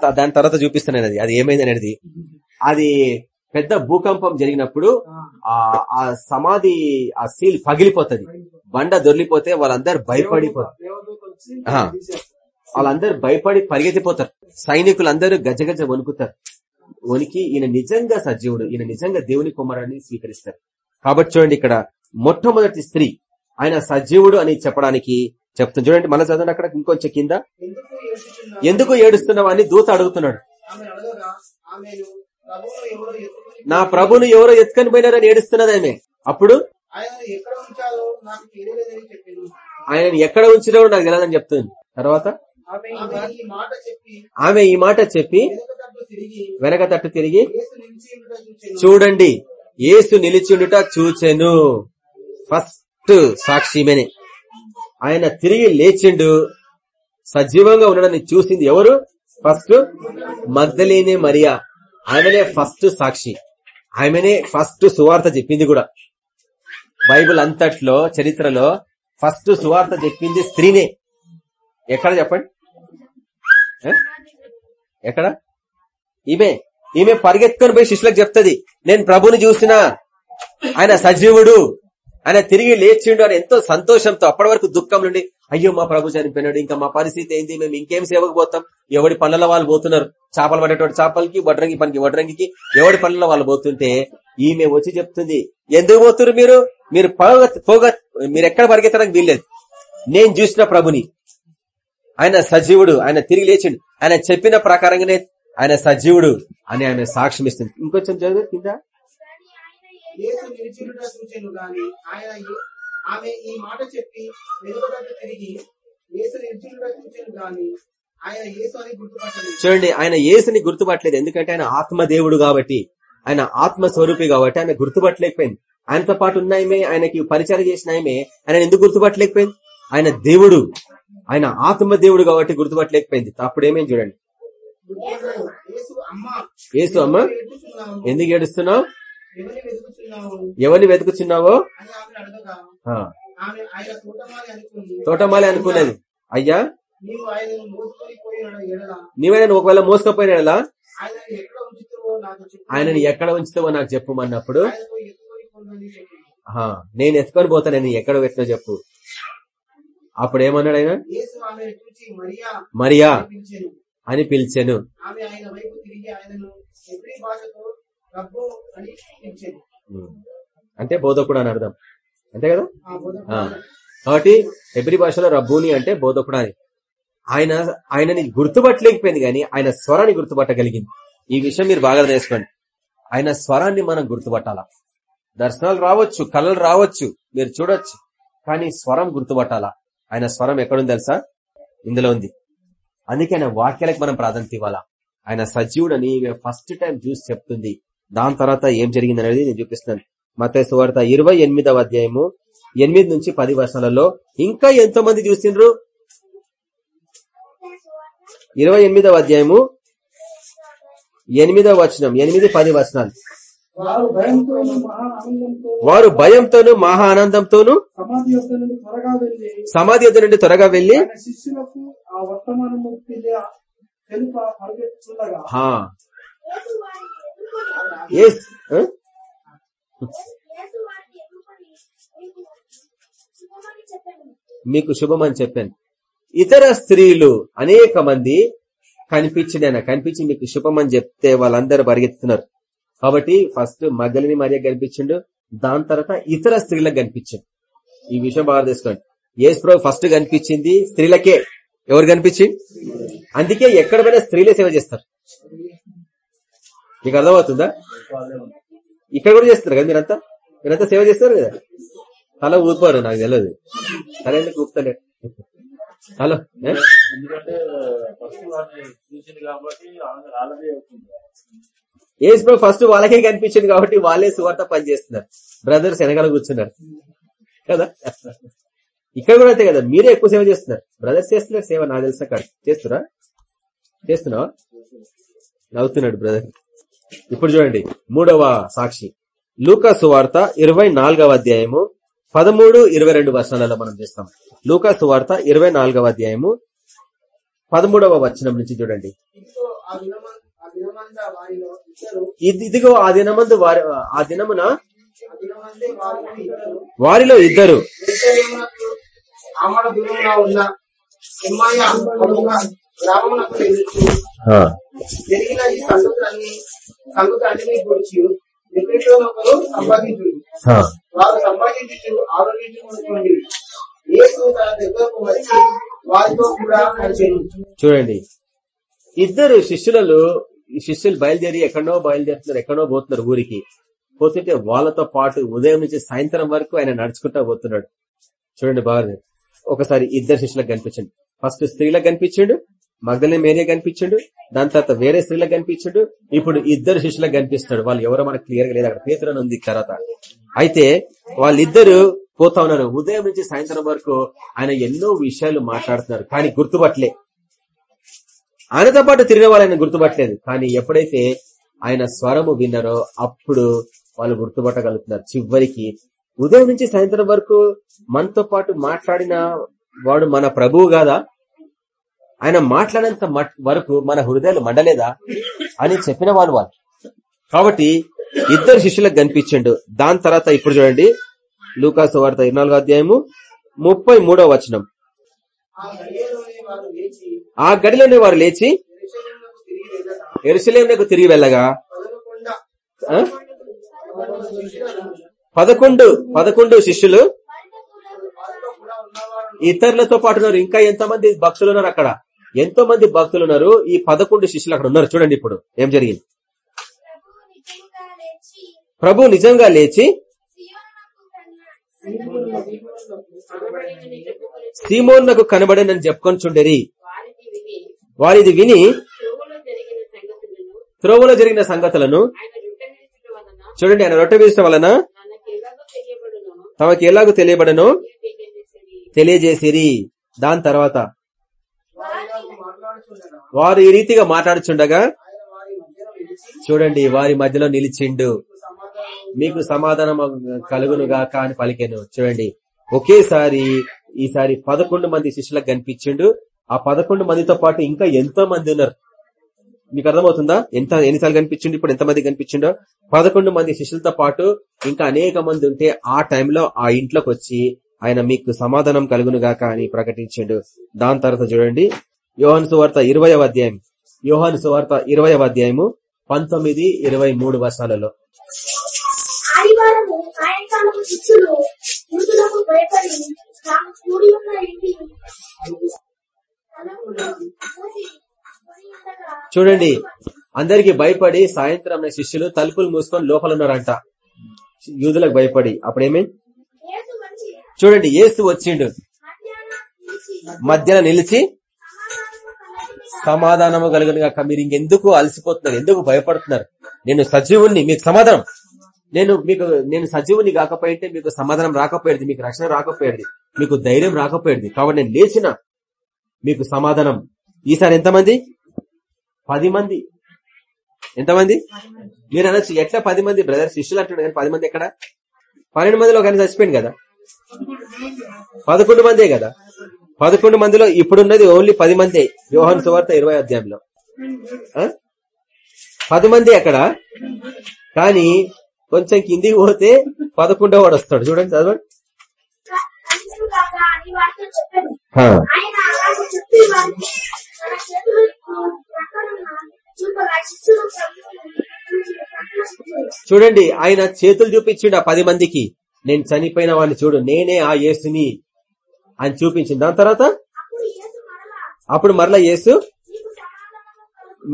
దాని తర్వాత చూపిస్తున్నాను అది. అది ఏమైంది అనేది. అది పెద్ద భూకంపం జరిగినప్పుడు ఆ, సమాధి ఆ సీల్ పగిలిపోతది. బండ దొర్లిపోతే వాళ్ళందరూ భయపడిపోతారు. వాళ్ళందరూ భయపడి పరిగెత్తిపోతారు. సైనికులందరూ గజగజ వణుకుతారు. వణికి ఈయన నిజంగా సజీవుడు. ఈయన నిజంగా దేవుని కుమారుని స్వీకరిస్తారు. కాబట్టి చూడండి ఇక్కడ మొట్టమొదటి స్త్రీ ఆయన సజీవుడు అని చెప్పడానికి చెప్తుంది. చూడండి మన చదవండి అక్కడ ఇంకొంచెం కింద. ఎందుకు ఏడుస్తున్నావు? అని దూత అడుగుతున్నాడు? నా ప్రభును ఎవరో ఎత్తుకొని పోయినారని ఏడుస్తున్నది ఆమె. అప్పుడు? ఆయన ఎక్కడ నాకు ఉంచినో నాకు తెలియదని చెప్తుంది. తర్వాత? ఆమె ఈ మాట చెప్పి వెనక తట్టు తిరిగి చూడండి. ఏసు నిలిచిండుట చూచెను. ఫస్ట్ సాక్షిమేనే ఆయన తిరిగి లేచిండు. సజీవంగా ఉండడాన్ని చూసింది ఎవరు? First Magdalene Maria. ఆమెనే ఫస్ట్ సాక్షి. ఆమెనే ఫస్ట్ సువార్త చెప్పింది కూడా. బైబిల్ అంతట్లో చరిత్రలో ఫస్ట్ సువార్త చెప్పింది స్త్రీనే. ఎక్కడ చెప్పండి? ఎక్కడ? ఈమె. ఈమె పరిగెత్తుకొని పోయి శిష్యులకు చెప్తుంది నేను ప్రభుని చూసినా ఆయన సజీవుడు ఆయన తిరిగి లేచిండు అని ఎంతో సంతోషంతో అప్పటి వరకు దుఃఖం నుండి అయ్యో మా ప్రభు చనిపోయినాడు ఇంకా మా పరిస్థితి ఏంది? మేము ఇంకేం సేవకు పోతాం? ఎవడి పనుల వాళ్ళు పోతున్నారు? చేపలు పడేటోడు చేపలకి వడ్రంగి పనికి వడ్రంగికి ఎవడి పనుల వాళ్ళు పోతుంటే ఈమె వచ్చి చెప్తుంది ఎందుకు పోతున్నారు మీరు? మీరు పోగ మీరు ఎక్కడ పరిగెత్తడానికి వీల్లేదు. నేను చూసిన ప్రభుని. ఆయన సజీవుడు ఆయన తిరిగి లేచిండు. ఆయన చెప్పిన ప్రకారంగానే ఆయన సజీవుడు అని ఆమె సాక్ష్యం ఇస్తుంది. ఇంకొంచెం చదువు కింద. ఆమె ఈ మాట చెప్పి తిరిగి చూడండి ఆయన యేసుని గుర్తుపట్టలేదు. ఎందుకంటే ఆయన ఆత్మదేవుడు కాబట్టి ఆయన ఆత్మ స్వరూపి కాబట్టి ఆయన గుర్తుపట్టలేకపోయింది. ఆయనతో పాటు ఉన్న ఆమె ఆయనకి పరిచయం చేసిన ఆమె ఆయన ఎందుకు గుర్తుపట్టలేకపోయింది? ఆయన దేవుడు. ఆయన ఆత్మ దేవుడు కాబట్టి గుర్తుపట్టలేకపోయింది. అప్పుడు ఏమేం చూడండి. యేసు అమ్మ. ఎందుకు ఏడుస్తున్నావు? ఎవరిని వెతుకుతున్నావు తోటమాలి అనుకుని తోటమాలి అనుకున్నది. అయ్యా. నీవైనా ఒకవేళ మోసుకపోయినా ఆయన ఎక్కడ ఉంచుతావో నాకు చెప్పు. ఆయనని ఎక్కడ ఉంచుతావో నాకు చెప్పమన్నప్పుడు? చెప్పి ఆహా, నేను ఎత్తుకొని పోతా నేను ఎక్కడ పెట్టినా చెప్పు. అప్పుడు ఏమన్నాడు ఆయన మరియా అని పిలిచెను. అంటే బోధకుడు అని అర్థం. అంతే కదా. కాబట్టి ఎబ్రి భాషలో రబ్బూని అంటే బోధకుడు అని. ఆయన ఆయనని గుర్తుపట్టలేకపోయింది కానీ ఆయన స్వరాన్ని గుర్తుపట్టగలిగింది. ఈ విషయం మీరు బాగా నేర్చుకోండి ఆయన స్వరాన్ని మనం గుర్తుపట్టాలా? దర్శనాలు రావచ్చు కళలు రావచ్చు మీరు చూడొచ్చు. కానీ స్వరం గుర్తుపట్టాలా? ఆయన స్వరం ఎక్కడుంది తెలుసా? ఇందులో ఉంది. అందుకే ఆయన వాక్యాలకు మనం ప్రాధాన్యత ఇవ్వాలా? ఆయన సజీవుడని ఫస్ట్ టైం చూసి చెప్తుంది. దాని తర్వాత ఏం జరిగింది అనేది నేను చూపిస్తున్నాను. మత సువార్త ఇరవై ఎనిమిదవ అధ్యాయము ఎనిమిది నుంచి పది వర్షాలలో ఇంకా ఎంతో మంది చూసిండ్రు? ఇరవై ఎనిమిదవ అధ్యాయము ఎనిమిదవ వచనం ఎనిమిది పది వచనాలు. వారు భయంతోను మహా ఆనందంతోను సమాధి నుండి త్వరగా వెళ్ళి ఆ వర్తమానము తెలుప పరిగెత్తుండగా? మీకు శుభం అని చెప్పాను. ఇతర స్త్రీలు అనేక మంది కనిపించిన కనిపించి మీకు శుభం అని చెప్తే వాళ్ళందరూ పరిగెత్తుతున్నారు. కాబట్టి ఫస్ట్ మగలిని మరియ కనిపించిండు దాని తర్వాత ఇతర స్త్రీలకు కనిపించింది ఈ విషయం బాగా తెలుసుకోండి. ప్రభు ఫస్ట్ కనిపించింది స్త్రీలకే. ఎవరు కనిపించింది అందుకే ఎక్కడ పోయినా స్త్రీలే సేవ చేస్తారు. మీకు అర్థమవుతుందా? ఇక్కడ కూడా చేస్తారు కదా మీరంతా? మీరంతా సేవ చేస్తారు కదా? తల ఊపారు నాకు తెలియదు తల ఎందుకు ఊపుతలే? హలో ఏ? ఎందుకంటే ఫస్ట్ వాళ్ళకే కనిపించింది కాబట్టి వాళ్ళే సువార్త పని చేస్తున్నారు బ్రదర్స్ వెనకాల కూర్చున్నారు. కదా? ఇక్కడ కూడా అంతే కదా మీరే ఎక్కువ సేవ చేస్తున్నారు. బ్రదర్స్ చేస్తున్నారు సేవ నాకు తెలిసిన కాదు. చేస్తురా? చేస్తున్నావా? నవ్వుతున్నాడు బ్రదర్ ఇప్పుడు చూడండి మూడవ సాక్షి. లూకా సువార్త ఇరవై నాలుగవ అధ్యాయము పదమూడు ఇరవై రెండు వర్షాలలో మనం చేస్తాం. లూకాసు వార్త ఇరవై నాలుగవ అధ్యాయము పదమూడవ వచనం నుంచి చూడండి. ఇదిగో ఆ దినమందు వారి ఆ దినమున వారిలో ఇద్దరు. ఆమడ దూరంగా ఉన్న ఎమ్మాయ అడుగున గ్రామమునకు వెళ్ళొచ్చు జరిగిన ఈ సంగతులన్నీ సంగతులన్నీ గురించి ఒకరు సంపాదించుడు. వారు సంపాదించు ఆలోచించుకుంటుంది యేసు తన దగ్గరకు వచ్చి వారితో కూడా నడిచేది చూడండి. ఇద్దరు శిష్యులలో ఈ శిష్యులు బయలుదేరి ఎక్కడో బయలుదేరుతున్నారు ఎక్కడో పోతున్నారు ఊరికి. పోతుంటే వాళ్ళతో పాటు ఉదయం నుంచి సాయంత్రం వరకు ఆయన నడుచుకుంటా పోతున్నాడు. చూడండి బాగా ఒకసారి ఇద్దరు శిష్యులకు కనిపించండి. ఫస్ట్ స్త్రీలకు కనిపించాడు మగ్ధలే మేరే కనిపించాడు దాని తర్వాత వేరే స్త్రీలకు కనిపించాడు. ఇప్పుడు ఇద్దరు శిష్యులకు కనిపిస్తాడు. వాళ్ళు ఎవరో మనకు క్లియర్గా లేదు. అక్కడ పేతురని ఉంది తర్వాత. అయితే వాళ్ళిద్దరు పోతా ఉన్నారు. ఉదయం నుంచి సాయంత్రం వరకు ఆయన ఎన్నో విషయాలు మాట్లాడుతున్నారు. కానీ గుర్తుపట్టలే. ఆయనతో పాటు తిరిగిన వాళ్ళు గుర్తుపట్టలేదు. కానీ ఎప్పుడైతే ఆయన స్వరము విన్నారో అప్పుడు వాళ్ళు గుర్తుపట్టగలుగుతున్నారు. చివరికి ఉదయం నుంచి సాయంత్రం వరకు మనతో పాటు మాట్లాడిన వాడు మన ప్రభువు కాదా? ఆయన మాట్లాడేంత వరకు మన హృదయాలు మండలేదా? అని చెప్పిన వాళ్ళు వాళ్ళు కాబట్టి ఇద్దరు శిష్యులకు కనిపించండు. దాని తర్వాత ఇప్పుడు చూడండి. లూకాసు వార్త ఇరవై అధ్యాయము ముప్పై మూడో వచనం. ఆ గడిలోనే వారు లేచి యెరూషలేమునకు తిరిగి వెళ్ళగా ఎరుసలేంకు తిరిగి వెళ్ళగా పదకొండు పదకొండు శిష్యులు. ఇతరులతో పాటు ఉన్నారు. ఇంకా ఎంతమంది భక్తులు ఉన్నారు అక్కడ? ఎంతో మంది భక్తులు ఉన్నారు. ఈ పదకొండు శిష్యులు అక్కడ ఉన్నారు. చూడండి ఇప్పుడు ఏం జరిగింది. ప్రభు నిజంగా లేచి సీమోన్నకు కనబడనని చెప్పుకొని చుండేరి. వారిది విని జరిగిన సంగతులను త్రోవలో జరిగిన సంగతులను చూడండి. ఆయన రొట్టె వేసిన వలన తమకి ఎలాగో తెలియబడను? తెలియజేసిరి. దాని తర్వాత వారు ఈ రీతిగా మాట్లాడుచుండగా చూడండి వారి మధ్యలో నిలిచిండు. మీకు సమాధానం కలుగునుగాక అని పలికెను. చూడండి ఒకేసారి ఈసారి పదకొండు మంది శిష్యులకు కనిపించిండు. ఆ పదకొండు మందితో పాటు ఇంకా ఎంతో మంది ఉన్నారు. మీకు అర్థమవుతుందా ఎంత ఎన్నిసార్లు కనిపించిండు? ఇప్పుడు ఎంత మంది కనిపించిండో? పదకొండు మంది శిష్యులతో పాటు ఇంకా అనేక మంది ఉంటే ఆ టైంలో ఆ ఇంట్లోకి వచ్చి ఆయన మీకు సమాధానం కలుగునుగాక అని ప్రకటించిండు. దాని తర్వాత చూడండి. యోహాను సువార్త ఇరవయవ అధ్యాయం. యోహాను సువార్త ఇరవయవ అధ్యాయము పంతొమ్మిది ఇరవై మూడు వర్షాలలో. చూడండి. అందరికి భయపడి సాయంత్రం శిష్యులు తలుపులు మూసుకొని లోపల ఉన్నారంట యూదులకు భయపడి. అప్పుడేమే? చూడండి ఏసు వచ్చిండు. నిలిచి మధ్యన నిలిచి సమాధానము కలగని మీరు ఇంకెందుకు అలసిపోతున్నారు? ఎందుకు భయపడుతున్నారు? నేను సజీవుణ్ణి మీకు సమాధానం. నేను మీకు నేను సజీవుని కాకపోయింటే మీకు సమాధానం రాకపోయేది మీకు రక్షణ రాకపోయేది మీకు ధైర్యం రాకపోయేది. కాబట్టి నేను లేచిన మీకు సమాధానం. ఈసారి ఎంతమంది? పది మంది. ఎంతమంది? మీరు అనొచ్చు ఎట్లా పది మంది బ్రదర్? శిష్యులు అంటున్నారు కానీ పది మంది ఎక్కడ? పన్నెండు మందిలో కానీ చచ్చిపోయింది కదా? పదకొండు మందే కదా? పదకొండు మందిలో ఇప్పుడున్నది ఓన్లీ పది మంది. యోహన్ సువార్త ఇరవై అధ్యాయంలో? పది మంది అక్కడ కానీ కొంచెం కిందికి పోతే పదకొండో వాడు వస్తాడు. చూడండి చదవండి. చూడండి ఆయన చేతులు చూపించిండు ఆ పది మందికి. నేను చనిపోయిన వాడిని చూడు నేనే ఆ యేసుని అని చూపించింది దాని తర్వాత? అప్పుడు మరలా యేసు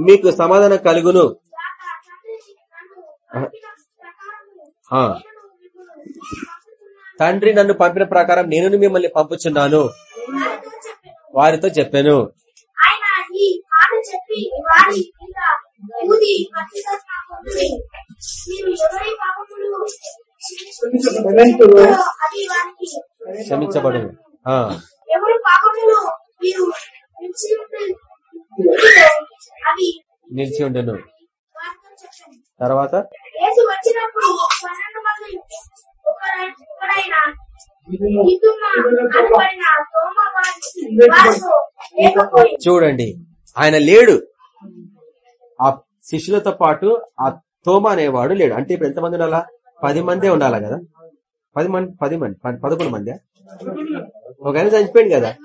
మీకు సమాధానం కలుగును. తండ్రి నన్ను పంపిన ప్రకారం నేను మిమ్మల్ని పంపుచున్నాను. వారితో చెప్పాను. మాట చెప్పి వారి ఊది మీరు ఎవరి పాపములు క్షమించుకుంటారో అది వారికి క్షమించబడును ఆ. ఎవరి పాపములు మీరు అవి నిలిచి ఉండను. తర్వాత? వచ్చినప్పుడు పన్నెండు మంది ఒకడైన చూడండి. ఆయన లేడు. ఆ శిష్యులతో పాటు ఆ తోమ అనేవాడు లేడు. అంటే ఇప్పుడు ఎంతమంది ఉండాలా? పది మందే ఉండాలా కదా? పది మంది పది మంది పదకొండు మంది? ఒక ఆయన చచ్చిపోయింది కదా?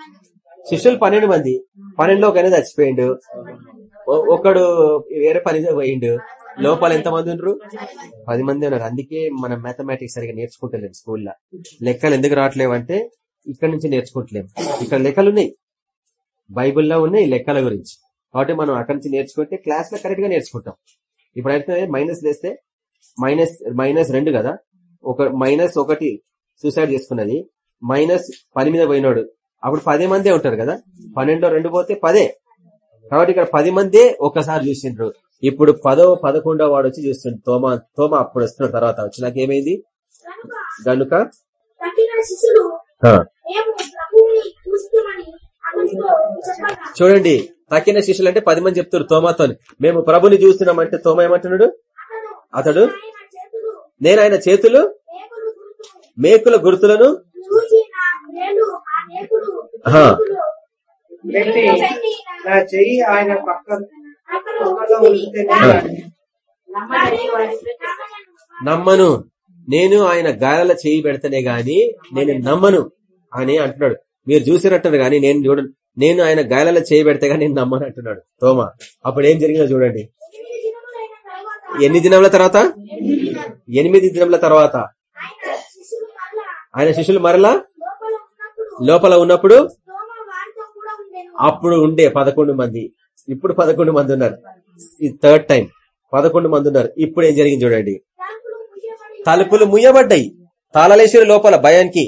శిష్యులు పన్నెండు మంది. పన్నెండులో ఒక ఆయన చచ్చిపోయిండు. ఒ- ఒకడు వేరే పని పోయిండు. లోపల ఎంత మంది ఉండరు? పది మంది ఉన్నారు. అందుకే మనం మ్యాథమెటిక్స్ సరిగా నేర్చుకుంటలేము స్కూల్లో. లెక్కలు ఎందుకు రావట్లేవు అంటే ఇక్కడ నుంచి నేర్చుకుంటలేము ఇక్కడ లెక్కలు ఉన్నాయి. బైబిల్లో ఉన్నాయి లెక్కల గురించి. కాబట్టి మనం అక్కడి నుంచి నేర్చుకుంటే క్లాస్లో కరెక్ట్గా నేర్చుకుంటాం ఇప్పుడైతే మైనస్ వేస్తే మైనస్ మైనస్ రెండు కదా? ఒక మైనస్ ఒకటి సూసైడ్ చేసుకున్నది. మైనస్ పని మీద పోయినోడు. అప్పుడు పదే మందే ఉంటారు కదా? పన్నెండులో రెండు పోతే పదే. కాబట్టి ఇక్కడ పది మందే ఒకసారి చూసిండ్రు. ఇప్పుడు పదో పదకొండో వాడు వచ్చి చూస్తుండ్రు తోమ తోమ అప్పుడు వస్తున్న తర్వాత వచ్చినాక ఏమైంది గనుక చూడండి తక్కిన శిష్యులు అంటే పది మంది చెప్తారు తోమాతో మేము ప్రభుని చూస్తున్నామంటే తోమ ఏమంటున్నాడు? అతడు నేను ఆయన చేతులు మేకులు గుర్తులు మేకుల గుర్తులను నమ్మను. నేను ఆయన గాయాల చేయి పెడతానే గాని నేను నమ్మను అని అంటున్నాడు. మీరు చూసినట్టు కానీ నేను చూడ నేను ఆయన గాయాల చేయబెడితే కానీ నేను నమ్మను అంటున్నాడు తోమ అప్పుడు ఏం జరిగిందో చూడండి. ఎన్ని దినముల తర్వాత? ఎనిమిది దినముల తర్వాత. ఆయన శిష్యులు మరలా? లోపల ఉన్నప్పుడు? అప్పుడు ఉండే పదకొండు మంది. ఇప్పుడు పదకొండు మంది ఉన్నారు. ఇది థర్డ్ టైం. పదకొండు మంది ఉన్నారు. ఇప్పుడు ఏం జరిగింది చూడండి. తలుపులు ముయ్యబడ్డాయి. తాళలేశ్వరి లోపల భయానికి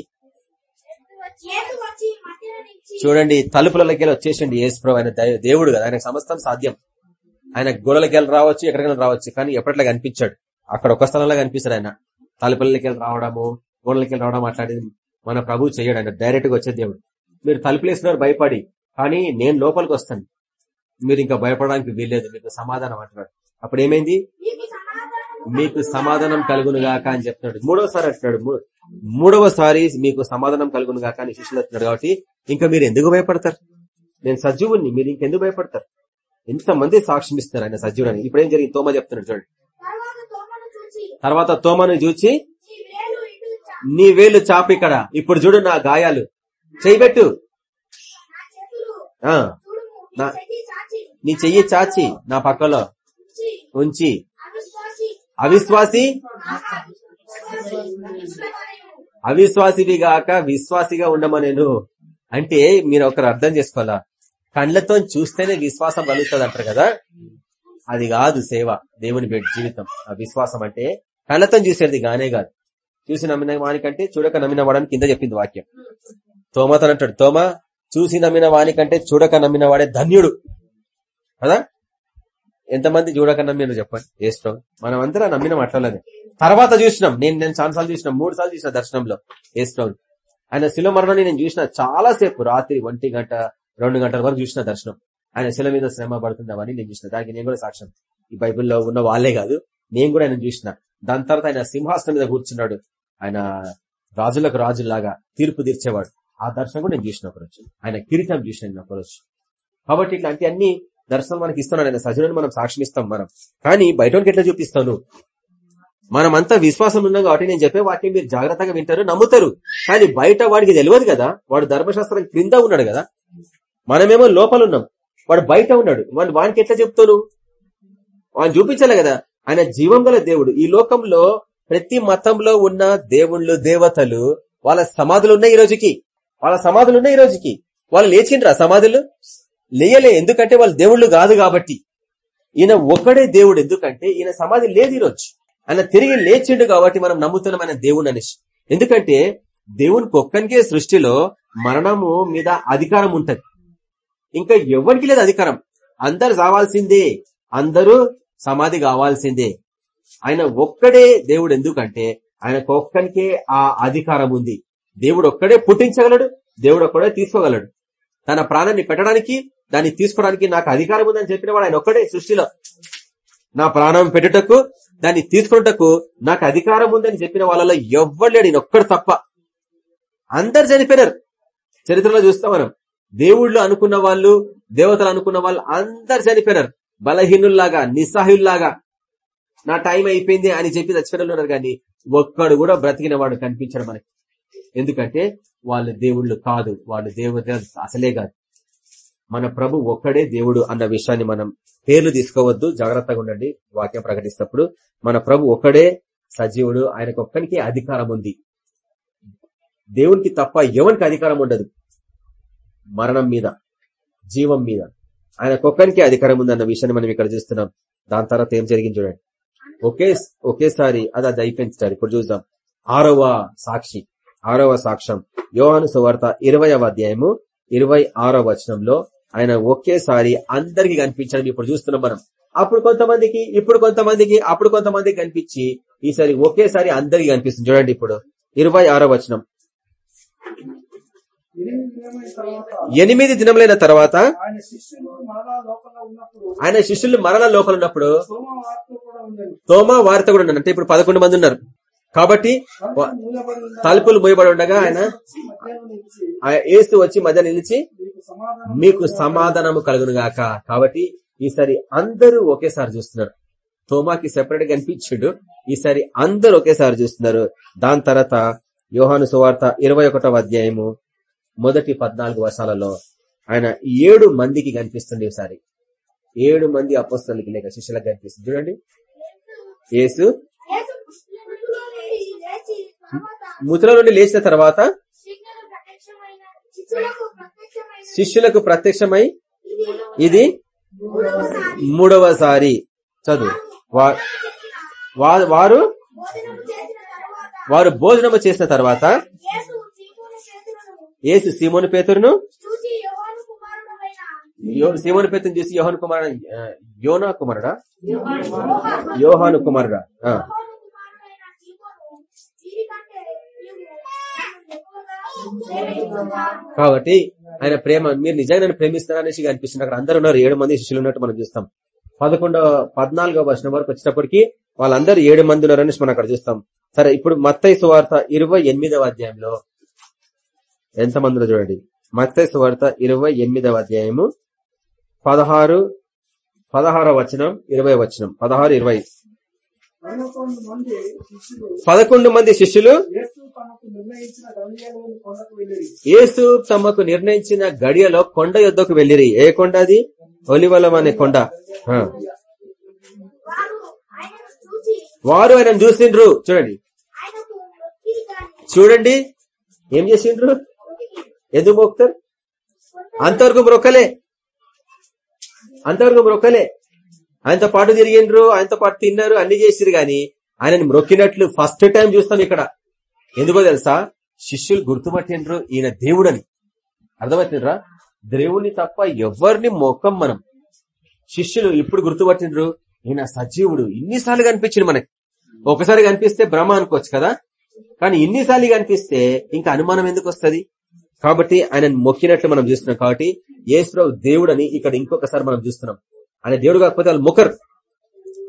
యేసు వచ్చి మధ్యన నిలిచి చూడండి తలుపులకి వచ్చేసండి యేసుప్రభు ఆయన దేవుడు కదా. ఆయన సమస్తం సాధ్యం. ఆయన గోడలకి వెళ్ళి రావచ్చు ఎక్కడికైనా రావచ్చు కానీ ఎప్పట్లా కనిపించాడు అక్కడ ఒక స్థలంలో కనిపిస్తాడు ఆయన. తలుపులకి వెళ్ళి రావడము గోడలకి రావడం అట్లాంటిది మన ప్రభు చేయడు ఆయన డైరెక్ట్గా వచ్చే దేవుడు. మీరు తలుపులేసినారు భయపడి కానీ నేను లోపలికి వస్తాను. మీరు ఇంకా భయపడడానికి వీల్లేదు మీకు సమాధానం అంటున్నాడు. అప్పుడు ఏమైంది? మీకు సమాధానం కలుగును గాక అని చెప్తున్నాడు. మూడవసారి అంటున్నాడు. మూడవసారి మీకు సమాధానం కలుగును గాక అని శిష్యులు కాబట్టి ఇంకా మీరు ఎందుకు భయపడతారు? నేను సజీవుని మీరు ఇంకెందుకు భయపడతారు? ఎంతమంది సాక్ష్యం ఇస్తున్నారు ఆయన సజీవుడని? ఇప్పుడు ఏం జరిగింది? తోమ చెప్తున్నాడు చూడండి. తర్వాత తోమను చూచి నీ వేలు చాపి ఇక్కడ. ఇప్పుడు చూడు నా గాయాలు. చేయబెట్టు ఆ నీ నా- చెయ్యి చాచి నీ చెయ్యి చాచి నా పక్కలో ఉంచి. అవిశ్వాసి. అవిశ్వాసివి గాక విశ్వాసిగా ఉండమనేను. అంటే మీరు ఒకరు అర్థం చేసుకోవాలా? కళ్ళతో చూస్తేనే విశ్వాసం కలుగుతుంది అంటారు కదా? అది కాదు సేవ దేవుని బిడ్డ జీవితం. ఆ విశ్వాసం అంటే కళ్ళతో చూసేది గానే కాదు. చూసి నమ్మిన వానికంటే చూడక నమ్మిన వాడని కింద చెప్పింది వాక్యం. తోమతో అంటాడు తోమ చూసి నమ్మిన వానికంటే చూడక నమ్మిన వాడే ధన్యుడు. కదా? ఎంతమంది చూడక మీరు చెప్పండి. ఏష్టం మనం అందరం నమ్మిన మాట్లాడలేదు తర్వాత చూసినాం. నేను నేను చాలా సార్లు చూసిన. మూడు సార్లు చూసిన దర్శనంలో. ఏస్టోన్ ఆయన శిల మరణాన్ని నేను చూసిన చాలా సేపు. రాత్రి ఒంటి గంట రెండు గంటల వరకు చూసిన దర్శనం. ఆయన శిల మీద శ్రమ పడుతుందామని నేను చూసిన. దానికి నేను కూడా సాక్ష్యం. ఈ బైబిల్లో ఉన్న వాళ్ళే కాదు. నేను కూడా ఆయన చూసిన. దాని తర్వాత ఆయన సింహాసనం మీద కూర్చున్నాడు. ఆయన రాజులకు రాజులాగా తీర్పు తీర్చేవాడు. ఆ దర్శనం కూడా నేను చూసిన ఒకరోజు. ఆయన కిరీటం చూసిన ఒకరోజు. కాబట్టి ఇట్లాంటి అన్ని దర్శనం మనకి ఇస్తున్నాడు ఆయన. సజనుని మనం సాక్ష్యం ఇస్తాం మనం. కానీ బయటకి ఎట్లా చూపిస్తాను? మనమంతా విశ్వాసం ఉన్నాం కాబట్టి నేను చెప్పే వాటిని మీరు జాగ్రత్తగా వింటారు నమ్ముతారు. కానీ బయట వాడికి తెలియదు కదా. వాడు ధర్మశాస్త్రం క్రింద ఉన్నాడు కదా. మనమేమో లోపల ఉన్నాం. వాడు బయట ఉన్నాడు. వాడు వానికి ఎట్లా చెప్తాను? వాడిని చూపించాలి కదా. ఆయన జీవం గల దేవుడు. ఈ లోకంలో ప్రతి మతంలో ఉన్న దేవుళ్ళు దేవతలు వాళ్ళ సమాధులు ఉన్నాయి ఈ రోజుకి. వాళ్ళ సమాధులు ఉన్నాయి ఈ రోజుకి. వాళ్ళు లేచిండ్రా సమాధులు? లేయలే ఎందుకంటే వాళ్ళు దేవుళ్ళు కాదు కాబట్టి. ఈయన ఒక్కడే దేవుడు ఎందుకంటే ఈయన సమాధి లేదు ఈరోజు. ఆయన తిరిగి లేచిండు కాబట్టి మనం నమ్ముతున్నాం ఆయన దేవుడు అనేసి ఎందుకంటే దేవుని ఒక్కనికే సృష్టిలో మరణము మీద అధికారం ఉంటది. ఇంకా ఎవరికి లేదు అధికారం. అందరు రావాల్సిందే. అందరూ సమాధి కావాల్సిందే. ఆయన ఒక్కడే దేవుడు ఎందుకంటే ఆయనకు ఒక్కనికే ఆ అధికారం ఉంది. దేవుడు ఒక్కడే పుట్టించగలడు దేవుడు ఒక్కడే తీసుకోగలడు. తన ప్రాణాన్ని పెట్టడానికి దాన్ని తీసుకోవడానికి నాకు అధికారం ఉందని చెప్పిన వాడు ఆయన ఒక్కడే సృష్టిలో. నా ప్రాణం పెట్టుటకు దాన్ని తీసుకున్నటకు నాకు అధికారం ఉందని చెప్పిన వాళ్ళలో ఎవ్వరు లేడు ఈయన ఒక్కడు తప్ప. అందరు చనిపోయినారు. చరిత్రలో చూస్తాం మనం. దేవుళ్ళు అనుకున్న వాళ్ళు దేవతలు అనుకున్న వాళ్ళు అందరు చనిపోయినారు. బలహీనుల్లాగా నిస్సాహుల్లాగా నా టైం అయిపోయింది అని చెప్పి చచ్చిపోయిన ఉన్నారు కానీ ఒక్కడు కూడా బ్రతికిన వాడు కనిపించడం మనకి. ఎందుకంటే వాళ్ళు దేవుళ్ళు కాదు వాళ్ళు దేవుడు అసలే కాదు. మన ప్రభు ఒక్కడే దేవుడు అన్న విషయాన్ని మనం పేర్లు తీసుకోవద్దు జాగ్రత్తగా ఉండండి వాక్యం ప్రకటిస్తప్పుడు మన ప్రభు ఒక్కడే సజీవుడు ఆయనకు ఒక్కనికి అధికారం ఉంది. దేవునికి తప్ప ఎవరికి అధికారం ఉండదు? మరణం మీద జీవం మీద. ఆయనకొక్కరికి అధికారం ఉంది అన్న విషయాన్ని మనం ఇక్కడ చూస్తున్నాం. దాని తర్వాత ఏం జరిగింది చూడండి. ఒకే ఒకేసారి అది అది అయిపోయింది ఇప్పుడు చూద్దాం. ఆరవ సాక్షి. ఆరవ సాక్ష్యం. యోహాను సువార్త ఇరవయవ అధ్యాయము ఇరవై ఆరవ వచనంలో ఆయన ఒకేసారి అందరికి కనిపించడం ఇప్పుడు చూస్తున్నాం మనం. అప్పుడు కొంతమందికి ఇప్పుడు కొంతమందికి అప్పుడు కొంతమందికి కనిపించి ఈసారి ఒకేసారి అందరికి కనిపిస్తుంది. చూడండి ఇప్పుడు. ఇరవై ఆరో వచనం. ఎనిమిది దినములైన తర్వాత ఆయన శిష్యులు మరలా లోకంలో ఉన్నప్పుడు తోమా వారితో కూడా ఉన్నారు అంటే ఇప్పుడు పదకొండు మంది ఉన్నారు. కాబట్టి తలుపులు మూయబడి ఉండగా ఆయన ఏసు వచ్చి మధ్య నిలిచి మీకు సమాధానము కలుగును గాక కాబట్టి ఈసారి అందరూ ఒకేసారి చూస్తున్నారు. తోమాకి సెపరేట్గా అనిపించాడు. ఈసారి అందరూ ఒకేసారి చూస్తున్నారు. దాని తర్వాత యోహాను సువార్త ఇరవై అధ్యాయము మొదటి పద్నాలుగు వర్షాలలో ఆయన ఏడు మందికి కనిపిస్తుంది ఈసారి. ఏడు మంది అపస్తులకి లేక శిష్యులకు కనిపిస్తుంది. చూడండి. యేసు యేసు మృతుల్లో నుండి లేచి ముద్ర ముతుల నుండి లేచిన తర్వాత శిష్యులకు ప్రత్యక్షమై ఇది మూడవసారి చదువు. వారు వారు భోజనము చేసిన తర్వాత ఏసు సీమోను పేతురును యో- సీమోను పేతురు చూసి యోహాను కుమారుడు యోనా కుమారుడా? యోహాను కుమారుడా ఆ. యోహాను కుమారుడైన సీమోను వీరికంటే నీవు నన్ను ఎక్కువగా ప్రేమిస్తున్నావు. కాబట్టి ఆయన ప్రేమ మీరు నిజంగా నన్ను ప్రేమిస్తారా అనేసి అనిపిస్తుంది. అక్కడ అందరు ఉన్నారు. ఏడు మంది శిష్యులు ఉన్నట్టు మనం చూస్తాం. పదకొండవ పద్నాలుగో వర్షం వరకు వచ్చినప్పటికీ వాళ్ళందరూ ఏడు మంది ఉన్నారని మనం అక్కడ చూస్తాం. సరే ఇప్పుడు మత్తయ్య సువార్త ఇరవై ఎనిమిదవ అధ్యాయంలో ఎంత మందిలో చూడండి. మత్తయ్య సువార్త ఇరవై ఎనిమిదవ అధ్యాయము పదహారు పదహారవ వచనం ఇరవై వచనం. పదహారు ఇరవై. పదకొండు మంది శిష్యులు యేసు తమకు నిర్ణయించిన గడియలో కొండ యొద్దకు వెళ్ళిరి ఏ కొండ అది? ఒలివలం అనే కొండ. ఆ. వారు ఆయనను చూచి వారు ఆయన చూసిండ్రు. చూడండి. చూడండి. ఏం చేసిండ్రు? ఎందుకు మోపుతారు అంతవరకు మొక్కలే. అంతవరకు మొక్కలే. ఆయనతో పాటు తిరిగిండ్రు ఆయనతో పాటు తిన్నారు అన్ని చేసిరు గాని ఆయనని మొక్కినట్లు ఫస్ట్ టైం చూస్తాం ఇక్కడ. ఎందుకో తెలుసా? శిష్యులు గుర్తుపట్టిండ్రు ఈయన దేవుడని. అర్థమవుతుండ్రా దేవుని తప్ప ఎవరిని మొక్కం మనం. శిష్యులు ఇప్పుడు గుర్తుపట్టిండ్రు ఈయన సజీవుడు. ఇన్నిసార్లు కనిపించింది మనకి. ఒకసారి కనిపిస్తే భ్రమ అనుకోవచ్చు కదా? కానీ ఇన్నిసార్లు కనిపిస్తే ఇంకా అనుమానం ఎందుకు వస్తది? కాబట్టి ఆయన మొక్కినట్లు మనం చూస్తున్నాం. కాబట్టి యేసురావు దేవుడు అని ఇక్కడ ఇంకొకసారి మనం చూస్తున్నాం. ఆయన దేవుడు కాకపోతే వాళ్ళు మొక్కరు.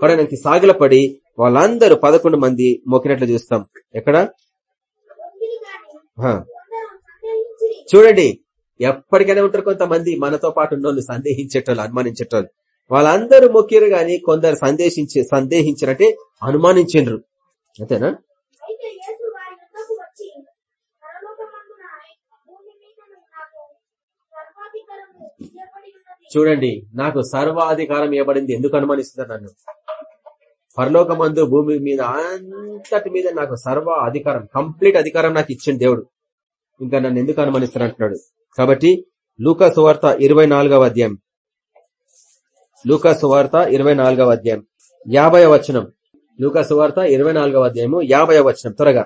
కానీ ఆయనకి సాగిలపడి వాళ్ళందరూ పదకొండు మంది మొక్కినట్లు చూస్తాం. ఎక్కడ మొక్కిరి కాని హా. కొందరు సందేహించిరి చూడండి ఎప్పటికైనా ఉంటారు కొంతమంది మనతో పాటు ఉన్నోళ్ళు సందేహించేటోళ్ళు అనుమానించేటోళ్ళు. వాళ్ళందరూ మొక్కిరు గాని కొందరు సందేశించి సందేహించినట్టే అనుమానించిండ్రు. అంతేనా? చూడండి నాకు సర్వాధికారం ఇవ్వబడింది. ఎందుకు అనుమానిస్తున్నారు నన్ను? పరలోకమందు భూమి మీద అంతటి మీద నాకు సర్వ అధికారం కంప్లీట్ అధికారం నాకు ఇచ్చిన దేవుడు. ఇంకా నన్ను ఎందుకు అనుమానిస్తాను అంటున్నాడు? కాబట్టి లూకా సువార్త ఇరవై అధ్యాయం. లూకా సువార్త ఇరవై అధ్యాయం. యాభై వచనం. లూకా సువార్త ఇరవై అధ్యాయము యాభై వచనం. త్వరగా.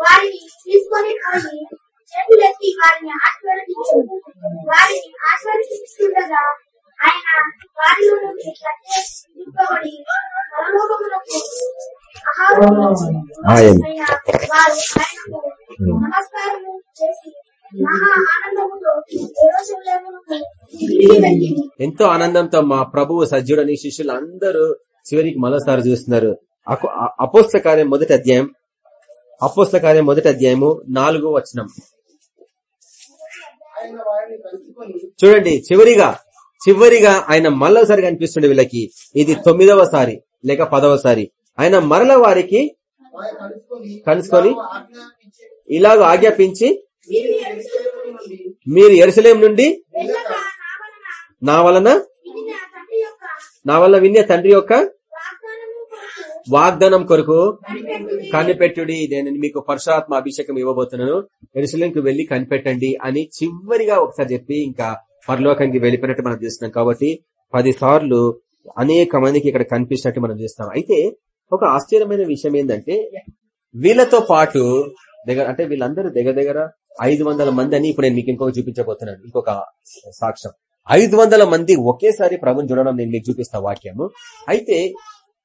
వారిని తీసుకొని వారిని ఆశీర్వదించు వారిని ఆశీర్వదిస్తుండగా ఆయన వారిలో పరలోకములకు వారు ఆయనకు నమస్కారము చేసి ఎంతో ఆనందంతో మా ప్రభువు సజ్జుడని శిష్యులు అందరూ చివరికి మరోసారి చూస్తున్నారు. అపోస్త కార్యం మొదటి అధ్యాయం. అపోస్త కార్యం మొదటి అధ్యాయము నాలుగో వచనం. చూడండి చివరిగా చివరిగా ఆయన మళ్ళోసారి కనిపిస్తుండే వీళ్ళకి. ఇది తొమ్మిదవసారి లేక పదవసారి ఆయన మరల వారికి కలుసుకొని ఇలాగ ఆజ్ఞాపించి మీరు ఎరుసలేం నుండి నా వలన నా వల్ల విన్య తండ్రి యొక్క వాగ్దానం కొరకు కనిపెట్టుడి. నేను మీకు పరశురాత్మ అభిషేకం ఇవ్వబోతున్నాను. ఎరుసలేంకి వెళ్ళి కనిపెట్టండి అని చివరిగా ఒకసారి చెప్పి ఇంకా పరలోకానికి వెళ్ళిపోయినట్టు మనం చూస్తున్నాం. కాబట్టి పది సార్లు అనేక మందికి ఇక్కడ కనిపించినట్టు మనం చూస్తాం అయితే ఒక ఆశ్చర్యమైన విషయం ఏంటంటే వీళ్ళతో పాటు దగ్గర అంటే వీళ్ళందరూ దగ్గర దగ్గర ఐదు వందల మంది అని ఇప్పుడు నేను మీకు ఇంకొక చూపించబోతున్నాను. ఇంకొక సాక్ష్యం. ఐదు వందల మంది ఒకేసారి ప్రభుని చూడడం నేను మీకు చూపిస్తా వాక్యము. అయితే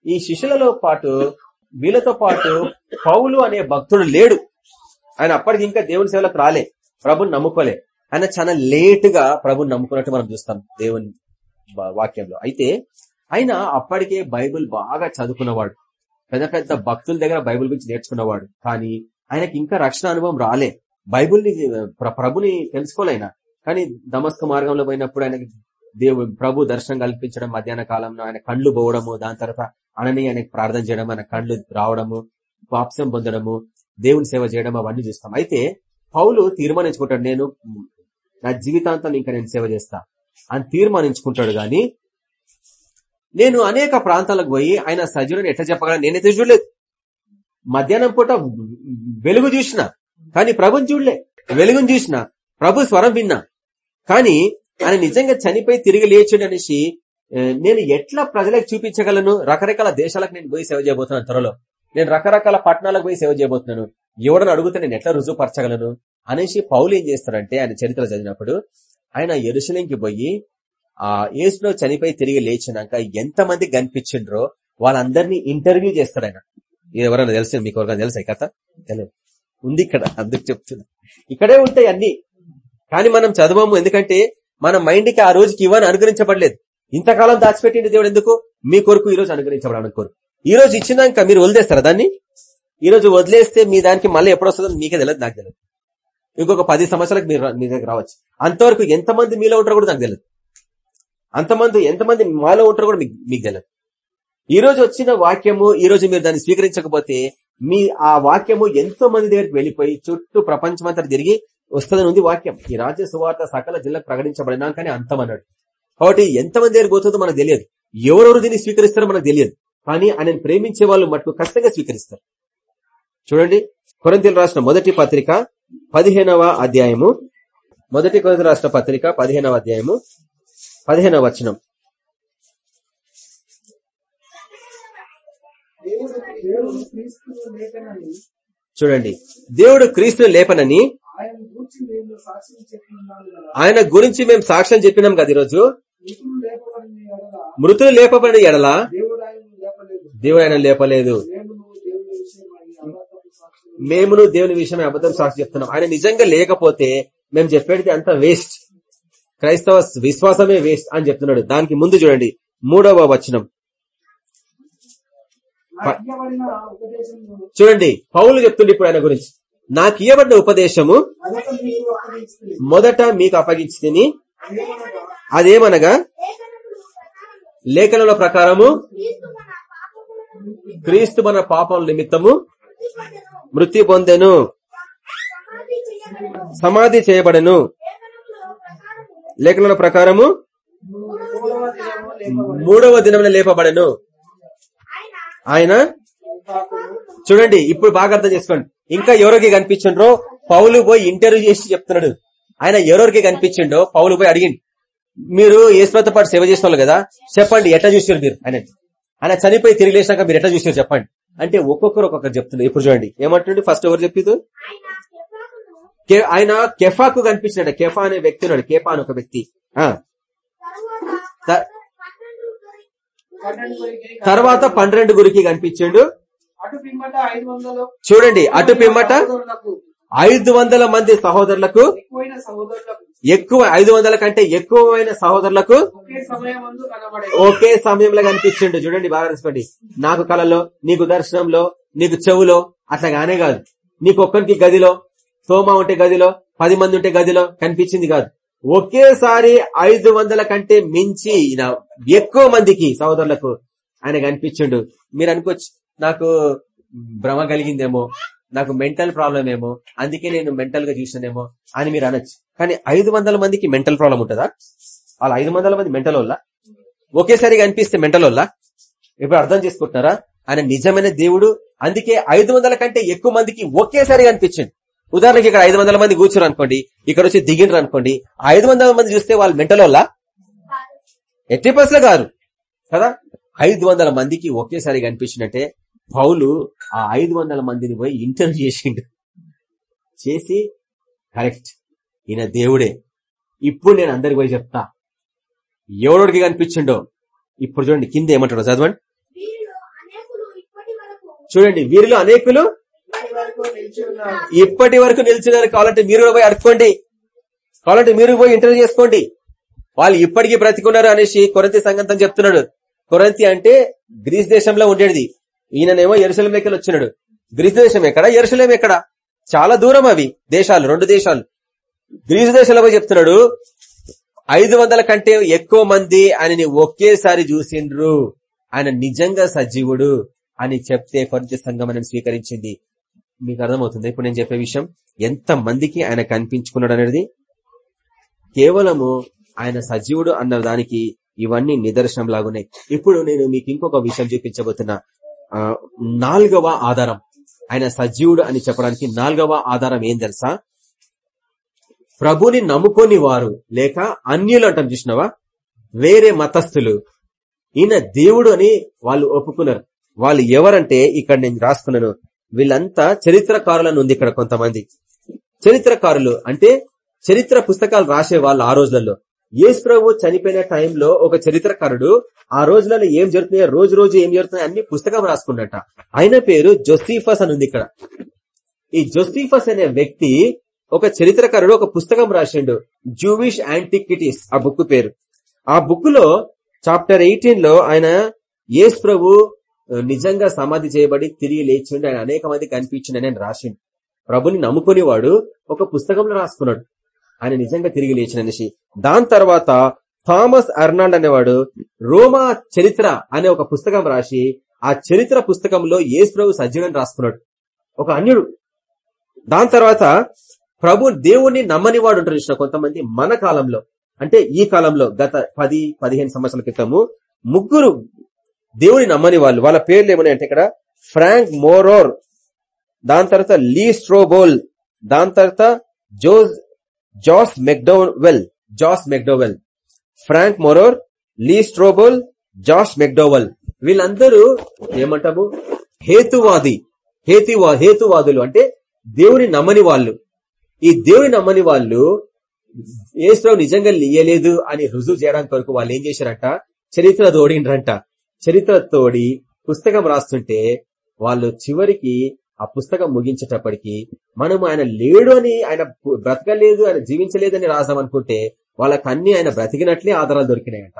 ఈ శిష్యులలో పాటు వీళ్ళతో పాటు పౌలు అనే భక్తుడు లేడు. ఆయన అప్పటికి ఇంకా దేవుని సేవలకు రాలే. ప్రభుని నమ్ముకోలే. ఆయన చాలా లేటుగా ప్రభుని నమ్ముకున్నట్టు మనం చూస్తాం దేవుని వాక్యంలో. అయితే ఆయన అప్పటికే బైబిల్ బాగా చదువుకున్నవాడు. పెద్ద పెద్ద భక్తుల దగ్గర బైబిల్ గురించి నేర్చుకున్నవాడు. కానీ ఆయనకి ఇంకా రక్షణ అనుభవం రాలే. బైబుల్ని ప్రభుని తెలుసుకోలేన కానీ దమస్క మార్గంలో పోయినప్పుడు ఆయనకి దేవు ప్రభు దర్శనం కల్పించడం మధ్యాహ్న కాలంలో ఆయన కళ్ళు పోవడము దాని తర్వాత అనని ఆయనకి ప్రార్థన చేయడం ఆయన కళ్ళు రావడము పాప్సం పొందడము దేవుని సేవ చేయడం అవన్నీ చూస్తాం. అయితే పౌలు తీర్మానించుకుంటాడు నేను నా జీవితాంతం ఇంకా నేను సేవ చేస్తా అని తీర్మానించుకుంటాడు గాని నేను అనేక ప్రాంతాలకు పోయి ఆయన సజీవులను ఎట్లా చెప్పగలను? నేనైతే చూడలేదు. మధ్యాహ్నం పూట వెలుగు చూసిన కానీ ప్రభుని చూడలే. వెలుగును చూసిన ప్రభు స్వరం విన్నా. కానీ ఆయన నిజంగా చనిపోయి తిరిగి లేచుడు అనేసి నేను ఎట్లా ప్రజలకు చూపించగలను? రకరకాల దేశాలకు నేను పోయి సేవ చేయబోతున్నాను త్వరలో. నేను రకరకాల పట్టణాలకు పోయి సేవ చేయబోతున్నాను. ఎవడని అడిగితే నేను ఎట్లా రుజువుపరచగలను? అనేసి పౌలు ఏం చేస్తారంటే ఆయన చరిత్ర చదివినప్పుడు ఆయన ఎరుసలేంకి పోయి ఆ ఏసులో చనిపోయి తిరిగి లేచినాక ఎంతమంది కనిపించిండ్రో వాళ్ళందరినీ ఇంటర్వ్యూ చేస్తాడు ఆయన. ఎవరైనా తెలుసు? మీకు ఎవరికైనా తెలుసా కథ? తెలియదు. ఉంది ఇక్కడ అందుకు చెప్తున్నా. ఇక్కడే ఉంటాయి అన్ని. కానీ మనం చదవము ఎందుకంటే మన మైండ్కి ఆ రోజుకి ఇవ్వని అనుగ్రహించబడలేదు. ఇంతకాలం దాచిపెట్టింది దేవుడు ఎందుకు? మీ కొరకు ఈ రోజు అనుగ్రహించబడి అనుకోరు ఈ రోజు ఇచ్చినాక మీరు వదిలేస్తారా దాన్ని? ఈ రోజు వదిలేస్తే మీ దానికి మళ్ళీ ఎప్పుడు వస్తుందో మీకే తెలియదు నాకు తెలియదు. ఇంకొక పది సంవత్సరాలకు మీరు మీ దగ్గర రావచ్చు. అంతవరకు ఎంతమంది మీలో ఉంటారో కూడా నాకు తెలియదు అంతమంది ఎంతమంది మాలో ఉంటారో కూడా మీకు తెలియదు ఈ రోజు వచ్చిన వాక్యము ఈ రోజు మీరు దాన్ని స్వీకరించకపోతే మీ ఆ వాక్యము ఎంతో మంది దగ్గరికి వెళ్ళిపోయి చుట్టూ ప్రపంచమంతా తిరిగి వస్తుందని ఉంది వాక్యం. ఈ రాజ్య సువార్త సకల జిల్లకు ప్రకటించబడినాకనే అంతం అన్నాడు కాబట్టి ఎంతమంది దగ్గర పోతుందో మనకు తెలియదు. ఎవరెవరు దీన్ని స్వీకరిస్తారో మనకు తెలియదు. కానీ ఆయనను ప్రేమించే వాళ్ళు మటుకు ఖచ్చితంగా స్వీకరిస్తారు. చూడండి కొరంతీలు రాసిన మొదటి పత్రిక పదిహేనవ అధ్యాయము. మొదటి కొరత రాష్ట్ర పత్రిక పదిహేనవ అధ్యాయము. పదిహేనవ వచనం. దేవుడు క్రీస్తు చూడండి. దేవుడు క్రీస్తును లేపనని ఆయన గురించి మేము సాక్ష్యం చెప్పినాం కదా ఈరోజు. మృతులు లేపబడిన ఎడల దేవుడు ఆయన లేపలేదు. మేమును దేవుని విషయమే అబద్ధం సాక్షి చెప్తున్నాం. ఆయన నిజంగా లేకపోతే మేము చెప్పేది అంత వేస్ట్. క్రైస్తవ విశ్వాసమే వేస్ట్ అని చెప్తున్నాడు. దానికి ముందు చూడండి. మూడవ వచనం. చూడండి. పౌలు చెప్తుండే ఇప్పుడు ఆయన గురించి. నాకు ఇవ్వబడిన ఉపదేశము మొదట మీకు అప్పగించింది ఏమనగా అదేమనగా లేఖనముల ప్రకారము క్రీస్తు మన పాపం నిమిత్తము మృతి పొందెను. సమాధి చేయబడను. సమాధి చేయబడెను ప్రకారము మూడవ దినమున లేపబడెను. ఆయన? చూడండి ఇప్పుడు బాగా అర్థం చేసుకోండి. ఇంకా ఎవరికి కనిపించిండ్రో? పౌలు పోయి ఇంటర్వ్యూ చేసి చెప్తున్నాడు. ఆయన ఎవరికి కనిపించిండో పౌలు పోయి అడిగిండు. మీరు ఏసులతో పాటు సేవ చేసిన కదా? చెప్పండి ఎట్లా చూసారు మీరు? ఆయన ఆయన చనిపోయి తిరిగి లేచినాక మీరు ఎట్లా చూసారు చెప్పండి. అంటే ఒక్కొక్కరు ఒక్కొక్కరు చెప్తున్నారు. ఇప్పుడు చూడండి. ఏమంటుండే ఫస్ట్ ఎవరు చెప్పిదు ఆయన కెఫాకు కనిపించినట్టు. కెఫా అనే వ్యక్తి ఉన్నాడు. కేఫా అని ఒక వ్యక్తి. ఆ. తరువాత పన్నెండు గురికి కనిపించిండు. చూడండి. అటు పిమ్మట ఐదు వందల మంది సహోదరులకు ఎక్కువ ఐదు వందల కంటే ఎక్కువైన సహోదరులకు ఒకే సమయంలో కనిపించిండు. చూడండి బాగా తెలుసుకోండి నాకు కలలో నీకు దర్శనంలో నీకు చెవులో అట్లా గానే కాదు. నీకు ఒక్కరికి గదిలో సోమ ఉంటే గదిలో పది మంది ఉంటే గదిలో కనిపించింది కాదు. ఒకేసారి ఐదు వందల కంటే మించి ఎక్కువ మందికి సహోదరులకు ఆయన కనిపించిండు. మీరు అనుకోవచ్చు నాకు భ్రమ కలిగిందేమో. నాకు మెంటల్ ప్రాబ్లం ఏమో అందుకే నేను మెంటల్గా చూసినానేమో అని మీరు అనొచ్చు. కానీ ఐదు వందల మందికి మెంటల్ ప్రాబ్లం ఉంటుందా? వాళ్ళ ఐదు వందల మంది మెంటల్ వల్ల ఒకేసారి కనిపిస్తే మెంటల్ వల్ల ఇప్పుడు అర్థం చేసుకుంటున్నారా? ఆయన నిజమైన దేవుడు అందుకే ఐదు వందల కంటే ఎక్కువ మందికి ఒకేసారి కనిపించింది ఉదాహరణకి ఇక్కడ ఐదు వందల మంది కూర్చున్నారు అనుకోండి ఇక్కడ వచ్చి దిగిండ్రు అనుకోండి ఆ ఐదు వందల మంది చూస్తే వాళ్ళు మెంటల్ వల్ల ఎట్టి పర్సెంట్ కాదు. కదా? ఐదు వందల మందికి ఒకేసారి కనిపించినట్టే పౌలు ఆ ఐదు వందల మందిని పోయి ఇంటర్వ్యూ చేసిండు. చేసి కరెక్ట్ ఈయన దేవుడే. ఇప్పుడు నేను అందరికి పోయి చెప్తా. ఎవడోడికి కనిపించిండో ఇప్పుడు చూడండి కింద ఏమంటాడు చదవండి. చూడండి వీరిలో అనేకులు ఇప్పటి వరకు నిల్చున్నారు. కావాలంటే మీరు పోయి అడుక్కోండి. కావాలంటే మీరు పోయి ఇంటర్వ్యూ చేసుకోండి. వాళ్ళు ఇప్పటికీ బ్రతికున్నారు అనేసి కొరంతి సంగతం చెప్తున్నాడు. కొరంతి అంటే గ్రీస్ దేశంలో ఉండేది. ఈయననేమో ఎరుసలంలోకి వచ్చినాడు. గ్రీసు దేశం ఎక్కడ? ఎరుసలేం ఎక్కడ? చాలా దూరం అవి. దేశాలు రెండు దేశాలు. గ్రీసు దేశంలో పోయి చెప్తున్నాడు ఐదు వందల కంటే ఎక్కువ మంది ఆయనని ఒకేసారి చూసిండ్రు. ఆయన నిజంగా సజీవుడు అని చెప్తే కొరంతి సంఘం అని స్వీకరించింది. మీకు అర్థమవుతుంది? ఇప్పుడు నేను చెప్పే విషయం ఎంత మందికి ఆయన కనిపించుకున్నాడు అనేది? కేవలము ఆయన సజీవుడు అన్న దానికి ఇవన్నీ నిదర్శనం లాగున్నాయి. ఇప్పుడు నేను మీకు ఇంకొక విషయం చూపించబోతున్నా. నాలుగవ ఆధారం. ఆయన సజీవుడు అని చెప్పడానికి నాలుగవ ఆధారం ఏం తెలుసా? ప్రభుని నమ్ముకొని వారు లేక అన్యులు అంటాం చూసినావా? వేరే మతస్థులు. ఈయన దేవుడు అని వాళ్ళు ఒప్పుకున్నారు. వాళ్ళు ఎవరంటే ఇక్కడ నేను రాసుకున్నాను. వీళ్ళంతా చరిత్రకారులను ఉంది ఇక్కడ కొంతమంది. చరిత్రకారులు అంటే చరిత్ర పుస్తకాలు రాసే వాళ్ళు ఆ రోజులలో. యేసు ప్రభు చనిపోయిన టైంలో ఒక చరిత్రకారుడు ఆ రోజులలో ఏం జరుగుతున్నాయో రోజు రోజు ఏం జరుగుతున్నాయో అన్ని పుస్తకం రాసుకున్నట్ట ఆయన పేరు జోసీఫస్ అని ఉంది ఇక్కడ. ఈ జోసీఫస్ అనే వ్యక్తి ఒక చరిత్రకారుడు ఒక పుస్తకం రాసిండు. జూవిష్ యాంటిక్విటీస్ ఆ బుక్ పేరు. ఆ బుక్లో చాప్టర్ ఎయిటీన్లో ఆయన యేసు ప్రభు నిజంగా సమాధి చేయబడి తిరిగి లేచిండు. ఆయన అనేక మంది కనిపించిండని అని రాసిండు. ప్రభుని నమ్ముకునేవాడు ఒక పుస్తకంలో రాసుకున్నాడు. ఆయన నిజంగా తిరిగి లేచిననేసి దాని తర్వాత థామస్ అర్నాల్డ్ అనేవాడు రోమా చరిత్ర అనే ఒక పుస్తకం రాసి ఆ చరిత్ర పుస్తకంలో యేసు ప్రభు సజీవని రాసుకున్నాడు. ఒక అన్యుడు. దాని తర్వాత ప్రభు దేవుణ్ణి నమ్మని వాడు ఉంటారు చూసిన కొంతమంది మన కాలంలో. అంటే ఈ కాలంలో గత పది పదిహేను సంవత్సరాల క్రితము ముగ్గురు దేవుని నమ్మని వాళ్ళు వాళ్ళ పేర్లు ఏమని అంటే ఇక్కడ ఫ్రాంక్ మోరోర్ దాని తర్వాత లీ స్ట్రోబోల్ దాని తర్వాత Josh Josh McDowell Josh McDowell Frank Morison Lee Strobel Josh McDowell వీళ్ళందరూ ఏమంటాము? హేతువాది. హేతువా హేతువాదులు. అంటే దేవుని నమ్మని వాళ్ళు. ఈ దేవుని నమ్మని వాళ్ళు ఏసు నిజంగా లియలేదు అని రుజువు చేయడానికి కొరకు వాళ్ళు ఏం చేశారంట? చరిత్ర తోడిండ్రంట చరిత్ర తోడి పుస్తకం రాస్తుంటే వాళ్ళు చివరికి ఆ పుస్తకం ముగించేటప్పటికి మనము ఆయన లేడు అని ఆయన బ్రతకలేదు ఆయన జీవించలేదని రాద్దాం అనుకుంటే వాళ్ళకి అన్ని ఆయన బ్రతికినట్లే ఆధారాలు దొరికినాయంట.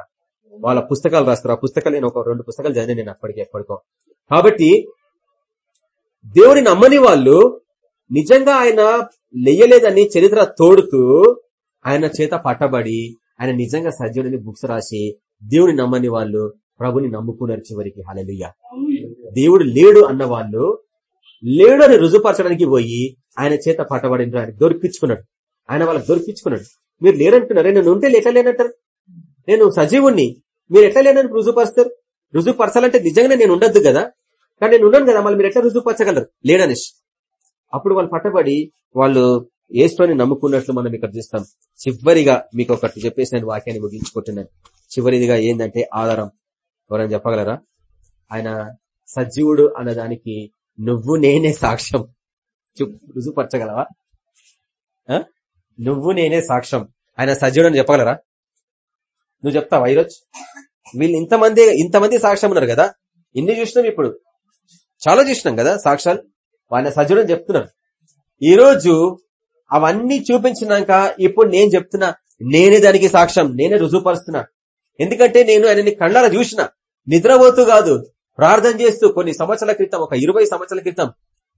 వాళ్ళ పుస్తకాలు రాస్తారు. ఆ పుస్తకాలు నేను ఒక రెండు పుస్తకాలు చదివాను నేను అప్పటికి ఎప్పటికో. కాబట్టి దేవుని నమ్మని వాళ్ళు నిజంగా ఆయన లేయలేదని చరిత్ర తోడుతూ ఆయన చేత పట్టబడి ఆయన నిజంగా సజ్జుడిని బుక్స్ రాసి దేవుని నమ్మని వాళ్ళు ప్రభుని నమ్ముకున్నారు చివరికి. హలలుయ్య దేవుడు లేడు అన్న వాళ్ళు లేడు అని రుజుపరచడానికి పోయి ఆయన చేత పట్టబడిన ఆయన దొరికించుకున్నాడు. ఆయన వాళ్ళకి దొరికించుకున్నాడు. మీరు లేరంటున్నారు. నేను ఉంటే ఎట్లా లేనంటారు? నేను సజీవుణ్ణి. మీరు ఎట్లా లేనని రుజుపరుస్తారు రుజుపరచాలంటే నిజంగానే నేను ఉండొద్దు కదా? కానీ నేను ఉన్నాను కదా? మళ్ళీ మీరు ఎట్లా రుజుపరచగలరు లేడనేష్. అప్పుడు వాళ్ళు పట్టబడి వాళ్ళు ఏసుని నమ్ముకున్నట్లు మనం ఇక్కడ చూస్తాం. చివరిగా మీకు ఒకటి చెప్పేసి నేను వాక్యాన్ని ముగించుకుంటున్నాను. చివరిదిగా ఏంటంటే ఆధారం. ఎవరైనా చెప్పగలరా? ఆయన సజీవుడు అన్నదానికి నువ్వు నేనే సాక్ష్యం. రుజుపరచగలవా ఆ? నువ్వు నేనే సాక్ష్యం. ఆయన సజీవుడు అని చెప్పగలరా? నువ్వు చెప్తావా ఈరోజు? వీళ్ళు ఇంతమంది ఇంతమంది సాక్ష్యం ఉన్నారు కదా? ఇన్ని చూసినాం ఇప్పుడు. చాలా చూసినాం కదా సాక్ష్యాలు? ఆయన సజీవుడు అని చెప్తున్నారు. ఈరోజు అవన్నీ చూపించినాక ఇప్పుడు నేను చెప్తున్నా నేనే దానికి సాక్ష్యం నేనే రుజువుపరుస్తున్నా. ఎందుకంటే నేను ఆయనని కళ్ళారా చూసిన. నిద్రపోతూ కాదు. ప్రార్థన చేస్తూ కొన్ని సంవత్సరాల క్రితం ఒక ఇరవై సంవత్సరాల క్రితం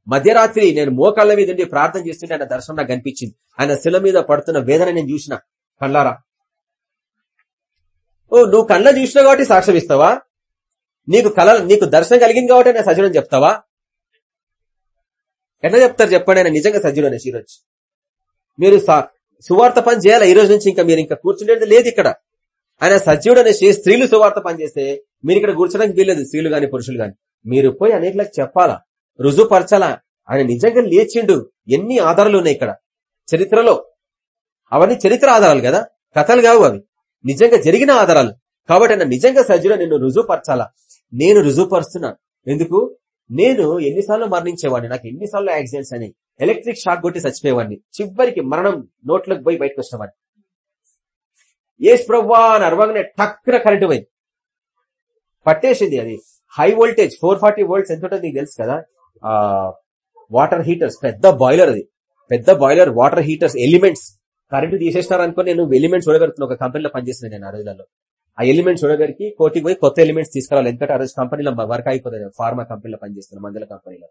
మధ్యరాత్రి నేను మోకాళ్ళ మీద ఉండి ప్రార్థన చేస్తుంటే ఆయన దర్శనం నాకు కనిపించింది. ఆయన శిల మీద పడుతున్న వేదన నేను చూసిన. కళ్ళారా? ఓ నువ్వు కళ్ళ చూసినావు కాబట్టి సాక్ష్యం ఇస్తావా? నీకు కళ నీకు దర్శనం కలిగింది కాబట్టి నేను సజీవుని చెప్తావా? ఎట్లా చెప్తారు చెప్పండి ఆయన నిజంగా సజీవుడు అనే ఈరోజు మీరు సువార్త పని చేయాలి? ఈ రోజు నుంచి ఇంకా మీరు ఇంకా కూర్చుండేది లేదు ఇక్కడ. ఆయన సజీవుడు అనేసి స్త్రీలు సువార్త పని చేస్తే మీరు ఇక్కడ కూర్చోడానికి వీల్లేదు. స్త్రీలు గాని పురుషులు గాని. మీరు పోయి అనేకలకు చెప్పాలా? రుజువుపరచాలా? ఆయన నిజంగా లేచిండు. ఎన్ని ఆధారాలు ఉన్నాయి ఇక్కడ? చరిత్రలో. అవన్నీ చరిత్ర ఆధారాలు కదా? కథలు కావు అవి. నిజంగా జరిగిన ఆధారాలు. కాబట్టి ఆయన నిజంగా సజీవుడు నిన్ను రుజువుపరచాలా? నేను రుజువుపరుస్తున్నా. ఎందుకు? నేను ఎన్నిసార్లు మరణించేవాడిని. నాకు ఎన్నిసార్లు యాక్సిడెంట్స్ అని ఎలక్ట్రిక్ షాక్ కొట్టి చచ్చిపోయేవాడిని. చివరికి మరణం నోట్లోకి పోయి బయటకు వచ్చేవాడిని ఏస్ ప్రవ్వా అని అరవగానే టక్కున కరెంటు పోయింది. పట్టేసింది అది. High voltage four forty volts ఎంత ఉంటుంది నీకు తెలుసు కదా? వాటర్ హీటర్స్ పెద్ద బాయిలర్ అది. పెద్ద boiler water heaters elements. Current తీసేసినారు అనుకుని నేను ఎలిమెంట్స్ చూడగలుగుతున్నా. ఒక కంపెనీలో పనిచేసిన నేను ఆ రోజులలో. ఆ ఎలిమెంట్స్ చూడగలిగి కోటికి పోయి కొత్త ఎలిమెంట్స్ తీసుకురావాలి. ఎందుకంటే ఆ రోజు కంపెనీలో వర్క్ అయిపోతుంది. ఫార్మా కంపెనీలో పనిచేస్తున్నాను మందుల కంపెనీలో.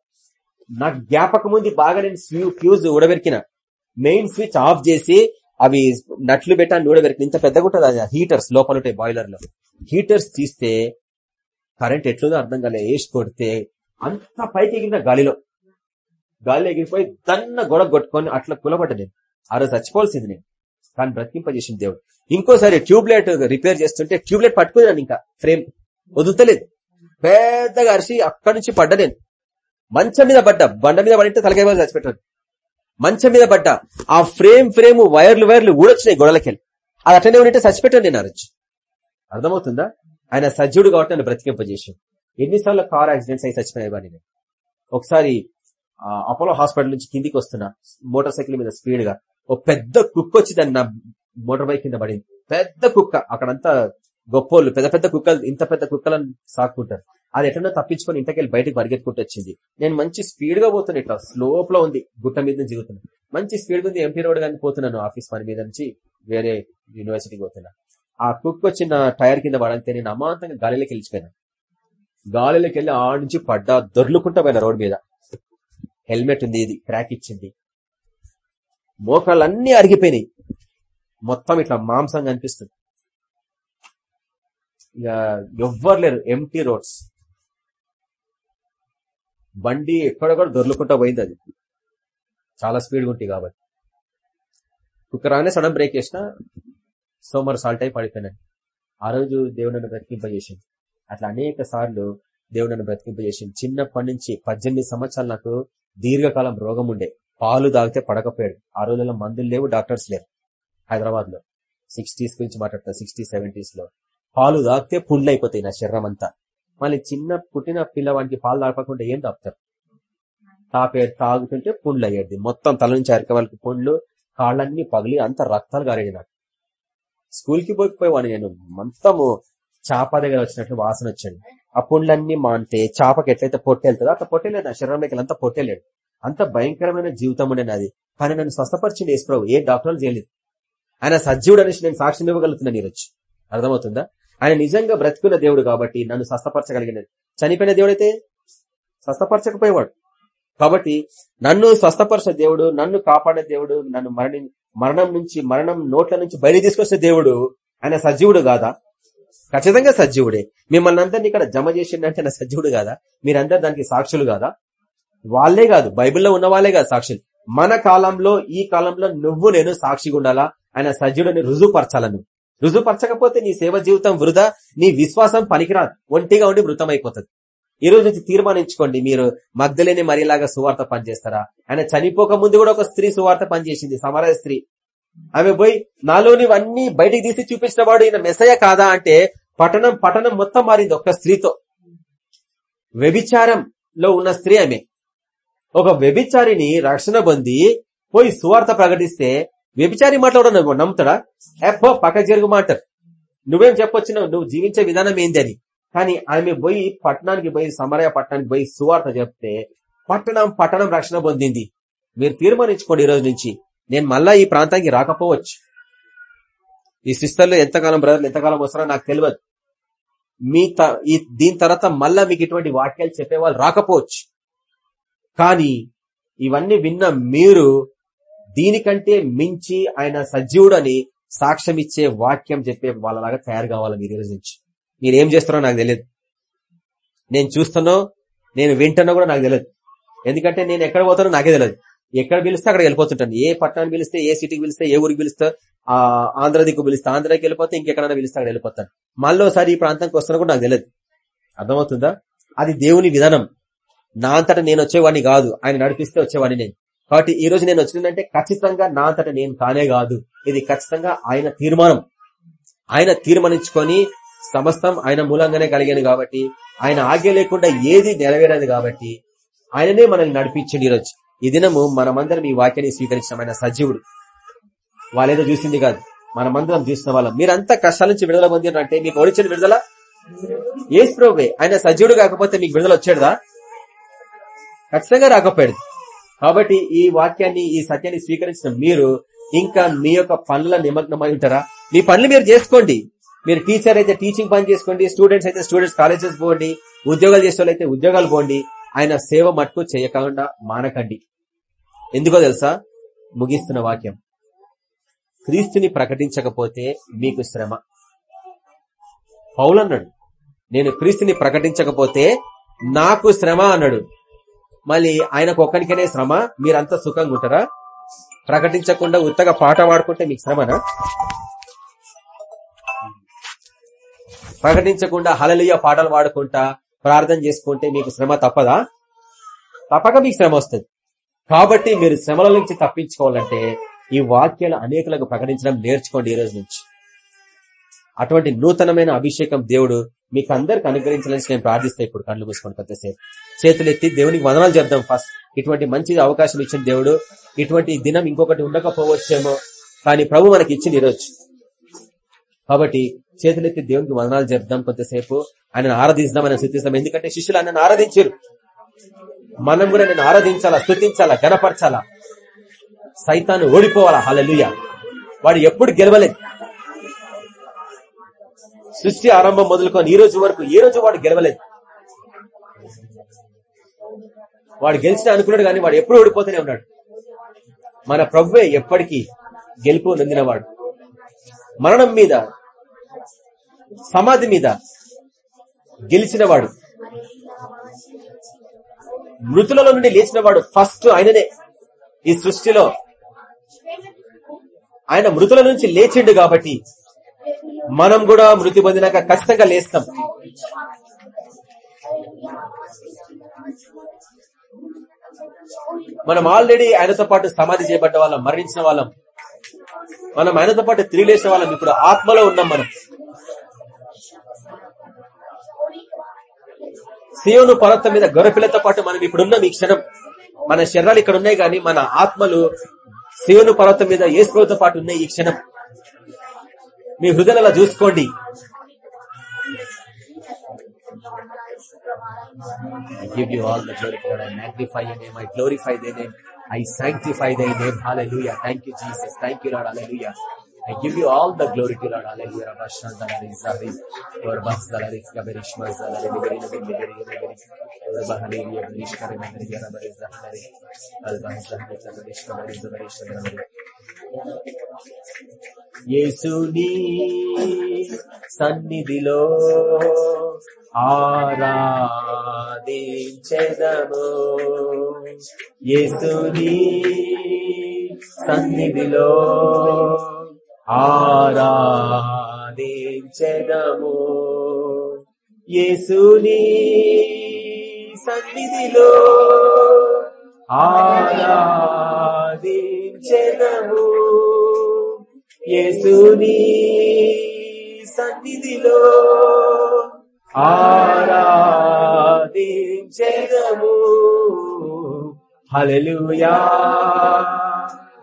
నాకు జ్ఞాపకం ఉంది బాగా నేను ఫ్యూజ్ ఉడబెరికిన మెయిన్ స్విచ్ ఆఫ్ చేసి అవి నట్లు పెట్టాను ఊడబెరికిన ఇంత పెద్దగా ఉంటుంది? అది హీటర్స్ లోపల ఉంటాయి బాయిలర్లో హీటర్స్ తీస్తే కరెంట్ ఎట్లుందో అర్థం కాలే వేసి కొడితే అంత పైకి ఎగిరిన గాలిలో. గాలి ఎగిరిపోయి దన్న గొడవ కొట్టుకొని అట్లా కులబడ్డ నేను. ఆ రోజు చచ్చిపోవాల్సింది నేను. కానీ బ్రతికింపజేసింది దేవుడు. ఇంకోసారి ట్యూబ్లైట్ రిపేర్ చేస్తుంటే ట్యూబ్లైట్ పట్టుకున్నాను ఇంకా ఫ్రేమ్ వదులుతలేదు. పెద్దగా అరిసి అక్కడి నుంచి పడ్డ నేను. మంచం మీద పడ్డా. బండ మీద పడితే తలకాయ చచ్చిపెట్టాను. మంచం మీద పడ్డా. ఆ ఫ్రేమ్ ఫ్రేమ్ వైర్లు వైర్లు ఊడొచ్చినాయి గొడవలకెళ్ళి. అది అట్లనే ఉంటే చచ్చిపెట్టాను నేను అరచి అర్థమవుతుందా? ఆయన సజ్జుడు కాబట్టి నన్ను బ్రతికింపజేసి ఎన్నిసార్లు కార్ యాక్సిడెంట్స్ అయి చచ్చిపోయేవాడిని నేను. ఒకసారి ఆ, అపోలో హాస్పిటల్ నుంచి కిందికి వస్తున్నా మోటార్ సైకిల్ మీద స్పీడ్గా ఒక పెద్ద కుక్క వచ్చి దాన్ని నా మోటార్ బైక్ కింద పడింది. పెద్ద కుక్క. అక్కడంతా గొప్పోళ్ళు పెద్ద పెద్ద కుక్కలు ఇంత పెద్ద కుక్కలను సాక్కుంటారు. అది ఎట్లనో తప్పించుకొని ఇంటకెళ్ళి బయటకు పరిగెత్తుకుంటూ వచ్చింది నేను మంచి స్పీడ్గా పోతున్నా ఇట్లా స్లోప్లో ఉంది గుట్ట మీద నుంచి దిగుతున్నా. మంచి స్పీడ్ ఉంది ఎంపీ రోడ్ కానీ పోతున్నాను ఆఫీస్ పని మీద నుంచి వేరే యూనివర్సిటీకి పోతున్నా. ఆ కుక్ వచ్చిన టైర్ కింద పడంతే నేను అమాంతంగా గాలిలోకి వెళ్ళిపోయినా. గాలిలోకి వెళ్ళి ఆ నుంచి పడ్డా దొర్లుకుంటా పోయినా రోడ్ మీద. హెల్మెట్ ఉంది ఇది క్రాక్ ఇచ్చింది. మోకాళ్ళన్నీ అరిగిపోయినాయి. మొత్తం ఇట్లా మాంసం అనిపిస్తుంది. ఇక ఎవ్వరు లేరు ఎంటీ రోడ్స్. బండి ఎక్కడ కూడా దొర్లుకుంటా పోయింది అది. చాలా స్పీడ్గా ఉంటుంది కాబట్టి. కుక్కరానే సడన్ బ్రేక్ వేసిన సోమర్ సాల్ట్ అయి పడిపోయినాను ఆ రోజు దేవుడు నన్ను బ్రతికింపజేసింది అట్లా అనేక సార్లు దేవుడు నన్ను బ్రతికింపజేసింది చిన్నప్పటి నుంచి పద్దెనిమిది సంవత్సరాలు నాకు దీర్ఘకాలం రోగం ఉండే. పాలు తాగితే పడకపోయాడు. ఆ రోజుల్లో మందులు లేవు డాక్టర్స్ లేరు. హైదరాబాద్లో సిక్స్టీస్ గురించి మాట్లాడతా సిక్స్టీ సెవెంటీస్లో పాలు తాగితే పుండ్లు అయిపోతాయి నా శరీరం అంతా. మళ్ళీ చిన్న పుట్టిన పిల్లవాడికి పాలు తాపకుండా ఏం తాపుతారు తాపే తాగుతుంటే పుండ్లు అయ్యేది. మొత్తం తల నుంచి అరక వాళ్ళకి పుండ్లు కాళ్ళన్నీ పగిలి అంత రక్తాలు గారేది నాకు స్కూల్కి నేను. మొత్తము చాప దగ్గర వచ్చినట్లు వాసన వచ్చాడు ఆ పుండ్లన్నీ మాంటే చాపకి ఎట్లయితే పొట్టెళ్తుందో అట్లా పొట్టేలేదు నా శరీరంలోకి అంతా పొట్టేలేడు అంత భయంకరమైన జీవితం ఉండే నాది. కానీ నన్ను స్వస్థపరిచింది యేసుప్రభు ఏ డాక్టర్లు చేయలేదు. ఆయన సజీవుడు అనేసి నేను సాక్ష్యం ఇవ్వగలుగుతున్నాను ఈరోజు అర్థమవుతుందా? ఆయన నిజంగా బ్రతుకున్న దేవుడు కాబట్టి నన్ను స్వస్థపరచగలిగినది. చనిపోయిన దేవుడైతే స్వస్థపరచకపోయేవాడు. కాబట్టి నన్ను స్వస్థపరచ దేవుడు నన్ను కాపాడే దేవుడు నన్ను మరణి మరణం నుంచి మరణం నోట్ల నుంచి బయట తీసుకొచ్చే దేవుడు ఆయన సజీవుడు కాదా? ఖచ్చితంగా సజీవుడే. మిమ్మల్ని అందరినీ ఇక్కడ జమ చేసిండంటే నా సజీవుడు కాదా? మీరందరు దానికి సాక్షులు కాదా? వాళ్ళే కాదు బైబిల్లో ఉన్న వాళ్ళే కాదు సాక్షులు. మన కాలంలో ఈ కాలంలో నువ్వు నేను సాక్షిగా ఉండాలా? ఆయన సజీవుడిని రుజువుపరచాలను రుజుపరచకపోతే నీ సేవ జీవితం వృధా నీ విశ్వాసం పనికిరాదు. ఒంటిగా ఉండి మృతమైపోతుంది. అయిపోతుంది ఈ రోజు నుంచి తీర్మానించుకోండి మీరు మగ్ధలేని మరిలాగా సువార్త పనిచేస్తారా? ఆయన చనిపోక ముందు కూడా ఒక స్త్రీ సువార్త పనిచేసింది సమరాజ స్త్రీ. ఆమె పోయి నాలోనివన్నీ బయటికి తీసి చూపించిన వాడు ఈయన మెసయ కాదా? అంటే పట్టణం పట్టణం మొత్తం మారింది ఒక్క స్త్రీతో. వ్యభిచారంలో ఉన్న స్త్రీ ఆమె. ఒక వ్యభిచారిని రక్షణ పొంది పోయి సువార్త ప్రకటిస్తే వ్యభిచారి మాట్లాడడం నమ్ముతాడా? ఎప్పో పక్క జరుగు మాటరు నువ్వేం చెప్పొచ్చినావు? నువ్వు జీవించే విధానం ఏంది అని. కానీ ఆమె పోయి పట్టణానికి పోయి సమరయ పట్టణానికి పోయి సువార్త చెప్తే పట్టణం పట్టణం రక్షణ పొందింది. మీరు తీర్మానించుకోండి ఈ రోజు నుంచి. నేను మళ్ళా ఈ ప్రాంతానికి రాకపోవచ్చు. ఈ సిస్టర్లు ఎంతకాలం బ్రదర్లు ఎంతకాలం వస్తారో నాకు తెలియదు. మీ త- ఈ దీని తర్వాత మళ్ళా మీకు ఇటువంటి వాక్యాలు చెప్పేవాళ్ళు రాకపోవచ్చు. కానీ ఇవన్నీ విన్న మీరు దీనికంటే మించి ఆయన సజీవుడని సాక్ష్యం ఇచ్చే వాక్యం చెప్పే వాళ్ళలాగా తయారు కావాలి మీరు ఈరోజు రోజు నుంచి? నేను ఏం చేస్తారో నాకు తెలియదు. నేను చూస్తానో నేను వింటానో కూడా నాకు తెలియదు. ఎందుకంటే నేను ఎక్కడ పోతానో నాకే తెలియదు. ఎక్కడ పిలిస్తే అక్కడ వెళ్ళిపోతుంటాను. ఏ పట్టణానికి పిలిస్తే ఏ సిటీకి పిలిస్తే ఏ ఊరికి పిలిస్తే ఆ ఆంధ్ర దిక్కు పిలిస్తే ఆంధ్రాకి వెళ్ళిపోతే ఇంకెక్కడైనా పిలిస్తే అక్కడ వెళ్ళిపోతాను. మళ్ళీ ఒకసారి ఈ ప్రాంతానికి వస్తున్నా కూడా నాకు తెలియదు. అర్థమవుతుందా? అది దేవుని విధానం. నా అంతటా నేను వచ్చేవాడిని కాదు. ఆయన నడిపిస్తే వచ్చేవాడిని నేను. కాబట్టి ఈ రోజు నేను వచ్చినంటే ఖచ్చితంగా నా అంతటా నేను కానే కాదు. ఇది ఖచ్చితంగా ఆయన తీర్మానం. ఆయన తీర్మానించుకొని సమస్తం ఆయన మూలంగానే కలిగాను కాబట్టి ఆయన ఆజ్ఞ లేకుండా ఏది నెరవేరదు కాబట్టి ఆయననే మనల్ని నడిపించండి ఈరోజు ఈ దినము మనమందరం ఈ వాక్యాన్ని స్వీకరించిన ఆయన సజీవుడు. వాళ్ళేదో చూసింది కాదు. మనమందరం చూసిన వాళ్ళం. మీరంతా కష్టాల నుంచి విడుదల పొందినారంటే మీకు ఓడిచిన విడుదల? ఏసు ప్రభువే. ఆయన సజీవుడు కాకపోతే మీకు విడుదల వచ్చేదా ఖచ్చితంగా రాకపోయాడు కాబట్టి ఈ వాక్యాన్ని ఈ సత్యాన్ని స్వీకరించిన మీరు ఇంకా మీ యొక్క పనుల నిమగ్నమై ఉంటారా? మీ పనులు మీరు చేసుకోండి. మీరు టీచర్ అయితే టీచింగ్ పని చేసుకోండి స్టూడెంట్స్ అయితే స్టూడెంట్స్ కాలేజెస్ పోండి ఉద్యోగాలు చేసే అయితే ఉద్యోగాలు పోండి. ఆయన సేవ మట్టుకు చేయకుండా మానకండి. ఎందుకో తెలుసా? ముగిస్తున్న వాక్యం. క్రీస్తుని ప్రకటించకపోతే మీకు శ్రమ. పౌలన్నాడు నేను క్రీస్తుని ప్రకటించకపోతే నాకు శ్రమ అన్నాడు. మళ్ళీ ఆయనకు ఒక్కరికనే శ్రమ? మీరంతా సుఖంగా ఉంటారా? ప్రకటించకుండా ఉత్తగా పాట పాడుకుంటే మీకు శ్రమనా? ప్రకటించకుండా హలలియ పాటలు పాడుకుంటా ప్రార్థన చేసుకుంటే మీకు శ్రమ తప్పదా? తప్పక మీకు శ్రమ వస్తుంది. కాబట్టి మీరు శ్రమల నుంచి తప్పించుకోవాలంటే ఈ వాక్యాలు అనేకులకు ప్రకటించడం నేర్చుకోండి ఈ రోజు నుంచి. అటువంటి నూతనమైన అభిషేకం దేవుడు మీకు అందరికి అనుగ్రహించాలని నేను ప్రార్థిస్తే ఇప్పుడు కళ్ళు మూసుకొని కొంతసేపు చేతులెత్తి దేవునికి వదనాలు చెప్దాం ఫస్ట్. ఇటువంటి మంచి అవకాశం ఇచ్చిన దేవుడు. ఇటువంటి దినం ఇంకొకటి ఉండకపోవచ్చేమో. కానీ ప్రభు మనకి ఇచ్చింది ఈరోజు. కాబట్టి చేతులెత్తి దేవునికి వదనాలు చెప్దాం కొంతసేపు. ఆయన ఆరాధిస్తాం ఆయన స్థుతిస్తాం. ఎందుకంటే శిష్యులు ఆయన ఆరాధించారు. మనం కూడా నేను ఆరాధించాలా స్థుతించాలా గనపరచాలా సైతాన్ని ఓడిపోవాలా? హలలుయ వాడు ఎప్పుడు గెలవలేదు. సృష్టి ఆరంభం మొదలుకొని ఈ రోజు వరకు ఏ రోజు వాడు గెలవలేదు. వాడు గెలిచిన అనుకున్నాడు కానీ వాడు ఎప్పుడు ఓడిపోతూనే ఉన్నాడు. మన ప్రభువే ఎప్పటికీ గెలుపు నొందినవాడు. మరణం మీద సమాధి మీద గెలిచినవాడు. మృతులలో నుండి లేచినవాడు ఫస్ట్ ఆయననే. ఈ సృష్టిలో ఆయన మృతుల నుంచి లేచిండు కాబట్టి మనం కూడా మృతి పొందినాక ఖచ్చితంగా లేస్తాం. మనం ఆల్రెడీ ఆయనతో పాటు సమాధి చేయబడ్డ వాళ్ళం మరణించిన వాళ్ళం. మనం ఆయనతో పాటు తిరిగి లేచిన వాళ్ళం. ఇప్పుడు ఆత్మలో ఉన్నాం మనం. సియోను పర్వతం మీద గొర్రెపిల్లతో పాటు మనం ఇప్పుడున్నాం ఈ క్షణం. మన శరీరాలు ఇక్కడ ఉన్నాయి కానీ మన ఆత్మలు సియోను పర్వతం మీద ఏసుతో పాటు ఉన్నాయి ఈ క్షణం. మీ హృదయాలలో చూసుకోండి. I give you all the glory, God. I magnify your name. I glorify thy name. I sanctify thy name. Hallelujah. Thank you, Jesus. Thank you, Lord. Hallelujah. I give you all the glory to Lord. Hallelujah. Rabashan Zalari Zahri. Lord Bas Zalari Skaberishma Zalari Nigeri Nigeri Nigeri Nigeri. Lord Bahani Yabarish Kare Nigeri Rabari Zahri. Albah Zahri యేసుని సన్నిధిలో ఆరాధించెదము. యేసుని సన్నిధిలో ఆరాధించెదము. యేసుని సన్నిధిలో జనము. యేసుని సన్నిధిలో ఆరాధించెదము. హల్లెలూయా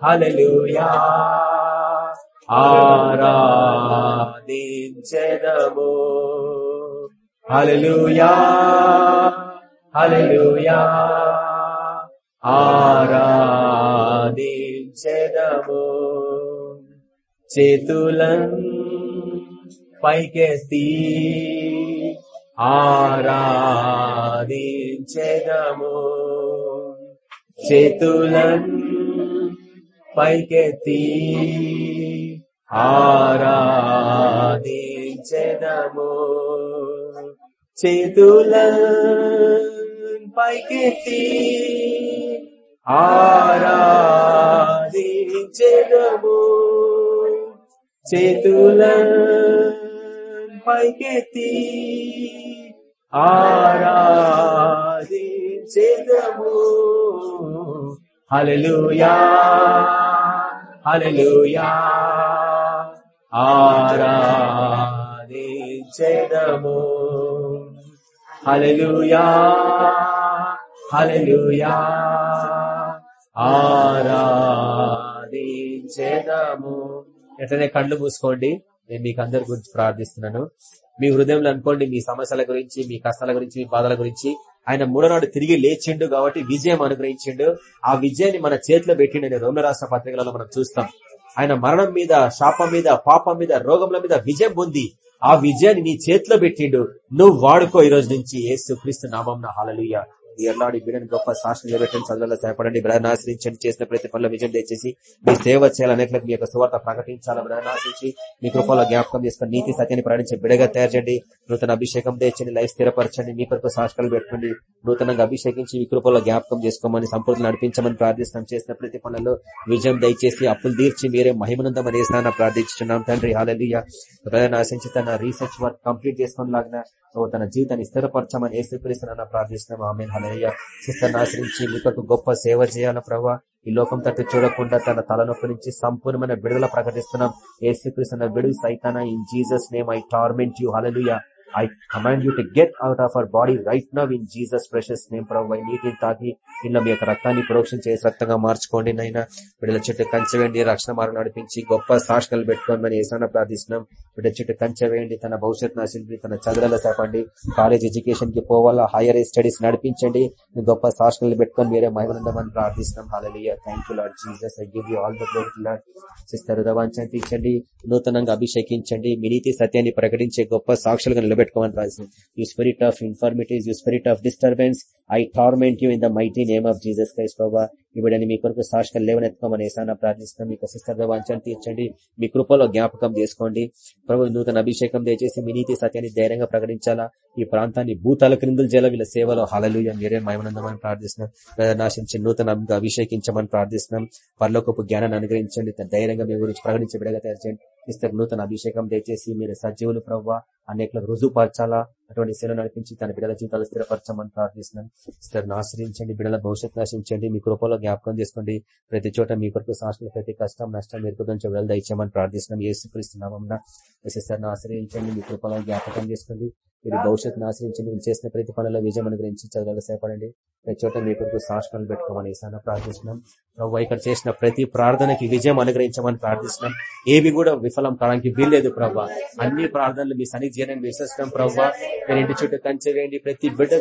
హల్లెలూయా. ఆరాధించెదము. హలలుయా ఆరా ఆరాధించెదము చేతులం పైకెత్తి ఆరాధించెదము. చేతులం పైకెత్తి ఆరాధించెదము. చేతులన్ పైకెత్తి ఆరాధించెదము. చేతుల పైకెత్తి ఆరాధించెదము. హల్లెలూయా హల్లెలూయా. ఆరాధించెదము. హల్లెలూయా హల్లెలూయా. ఆరాధించెదము. ఎట్లనే కళ్ళు మూసుకోండి. నేను మీకు అందరి గురించి ప్రార్థిస్తున్నాను. మీ హృదయంలో అనుకోండి మీ సమస్యల గురించి మీ కష్టాల గురించి మీ బాధల గురించి ఆయన మూడోనాడు తిరిగి లేచిండు కాబట్టి విజయం అనుగ్రహించిండు. ఆ విజయాన్ని మన చేతిలో పెట్టిండు రోమ రాష్ట్ర పత్రికలలో మనం చూస్తాం. ఆయన మరణం మీద శాపం మీద పాపం మీద రోగముల మీద విజయం పొంది ఆ విజయాన్ని నీ చేతిలో పెట్టిండు. నువ్వు వాడుకో ఈ రోజు నుంచి. ఏసు క్రీస్తు నామం హాలలుయ ఎర్లాడి బిడ్డని గొప్ప శాసనం నిలబెట్టండి చదువులలో సహాయపడండి. బ్రదర్ ఆశ్రయించండి చేసిన ప్రతి పనుల విజయం తెచ్చేసి మీ సేవ చేయాలి అనేకలకు మీ యొక్క సువార్త ప్రకటించాలి బ్రదర్ ఆశ్రయించి మీ కృపలో జ్ఞాపకం చేసుకుని నీతి సత్యాన్ని ప్రయాణించే బిడగా తయారు చేయండి. నూతన అభిషేకం తెచ్చండి లైఫ్ స్థిరపరచండి. మీ కొరకు సాక్షకాలు పెట్టుకోండి. నూతనంగా అభిషేకించి మీ కృపలో జ్ఞాపకం చేసుకోమని సంపూర్ణ నడిపించమని ప్రార్థిస్తాం చేసిన ప్రతి పనుల్లో విజయం దయచేసి అప్పులు తీర్చి మీరే మహిమనందమని ఏసాన ప్రార్థించున్నాం తండ్రి హాలలియ బ్రదర్ ఆశించి తన రీసెర్చ్ వర్క్ కంప్లీట్ చేసుకుని లాగిన తన జీవితాన్ని స్థిరపరచమని ఏసుక్రీస్తున్నా ప్రార్థిస్తున్నాం ఆమె హలయ్య సిస్టర్ని ఆశ్రయించి మీకు గొప్ప సేవ చేయాల ప్రభావ ఈ లోకం తట్టు చూడకుండా తన తలనొప్పి నుంచి సంపూర్ణమైన విడుదల ప్రకటిస్తున్నాం. ఏసుక్రీస్తున్న విడుదల సైతాన. In Jesus name I torment you hallelujah I command you to get out of our body right now in Jesus precious name ప్రభావ నీటిని తాకి ఇలా మీ యొక్క రక్తాన్ని ప్రోక్షణ చేసి రక్తంగా మార్చుకోండి నైనా బిడ్డల చెట్టు కంచె వేయండి రక్షణ మార్గం నడిపించి గొప్ప సాక్షణలు పెట్టుకోమని ఏసాన ప్రార్థిస్తున్నాం. బిడ్డ చెట్టు కంచె వేయండి తన భవిష్యత్ నాశించి తన చదువులలో సేపండి. కాలేజ్ ఎడ్యుకేషన్కి పోవాలా హైయర్ స్టడీస్ నడిపించండి. గొప్ప సాక్షణలు పెట్టుకొని మీరే మహిమనందమని ప్రార్థిస్తున్నాం. Hallelujah thank you lord Jesus I give you all the glory lord sister హృదవాంఛన నూతనంగా అభిషేకించండి. మీ నీతి సత్యాన్ని ప్రకటించే గొప్ప సాక్షులుగా alphabet common price. Use spirit of infirmities, use spirit of disturbance, I torment you in the mighty name of Jesus Christ బాబా ఇవిడని మీ కొరకు సాక్షులు లేవనెత్తుకోమని ఏసాన ప్రార్థిస్తున్నాం. మీకు సిస్టర్ వాంఛన తీర్చండి. మీ కృపలో జ్ఞాపకం చేసుకోండి. ప్రభు నూతన అభిషేకం దయచేసి మీ నీతి సత్యాన్ని ధైర్యంగా ప్రకటించాలా? ఈ ప్రాంతాన్ని భూతాల క్రిందులు చేయాల వీళ్ళ సేవలో హలలుయ మీరే మయమనందమని ప్రార్థిస్తున్నాం. నాశించి నూతన అభిషేకించమని ప్రార్థిస్తున్నాం. పర్లోకపు జ్ఞానాన్ని అనుగ్రహించండి. ధైర్యంగా మీ గురించి ప్రకటించే బిడగా తయారు చేయండి. ఇస్తారు నూతన అభిషేకం దయచేసి మీరు సజీవులు ప్రవ్వ అనేకలకు రుజువుపరచాలా? అటువంటి సేవ నడిపించి తన బిడ్డల జీవితాలు స్థిరపరచమని ప్రార్థిస్తున్నాను ఇస్తారు ఆశ్రయించండి బిడ్డల భవిష్యత్తు నశించండి మీ కృపలో జ్ఞాపకం చేసుకోండి. ప్రతి చోట మీ కొరకు సాక్షులు ప్రతి కష్టం నష్టం మీరు కొంచెం విడుదల దయచేయమని ప్రార్థిస్తున్నాం. ఏసుక్రీస్తున్నాం ఎస్ఎస్ఆర్ను ఆశ్రయించండి. మీ కృపలో జ్ఞాపకం చేసుకోండి. మీరు భవిష్యత్తును ఆశ్రయించండి మీరు చేసిన ప్రతి పనుల విజయం అనుగ్రహించి చదవాలి సేపడండి ప్రతి చోట మీ కొరకు సాక్షులు పెట్టుకోమని ఈసారి ప్రార్థిస్తున్నాం. ప్రభు ఇక్కడ చేసిన ప్రతి ప్రార్థనకి విజయం అనుగ్రహించమని ప్రార్థిస్తున్నాం. ఏవి కూడా విఫలం కావడానికి వీల్లేదు ప్రభావ అన్ని ప్రార్థనలు మీ సన్నిధి చేయడానికి విశ్వసిస్తున్నాం ప్రభావ మీరు ఇంటి చుట్టూ కంచె వేయండి. ప్రతి బిడ్డ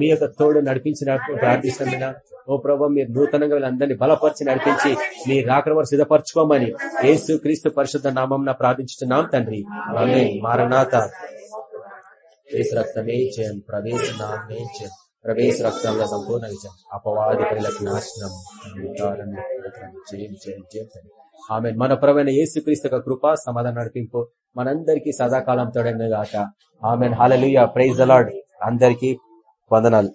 మీ యొక్క తోడు నడిపించిన ప్రార్థిస్తున్నాం ఓ ప్రభా మీరు నూతనంగా వీళ్ళందరినీ బలపరిచి నడిపించి మీ రాకడ సిద్ధపరచుకోమని యేసు క్రీస్తు పరిశుద్ధ నామం ప్రార్థించుతున్నాం తండ్రి. మారనాథ యేసు రక్తమే జయం ప్రవేశ నామే జయం ప్రవేశ రక్తంలో సంపూర్ణ విజయం అపవాది పిల్లలకు నాశనం జయం జయం జయం. ఆమె మన ప్రవైన యేసుక్రీస్తు కృప సమాధానం నడిపింపు మనందరికీ సదాకాలం తోడైన గాక ఆమె హాలలుయ ప్రైజ్ అలాడ్ అందరికీ వందనాలు.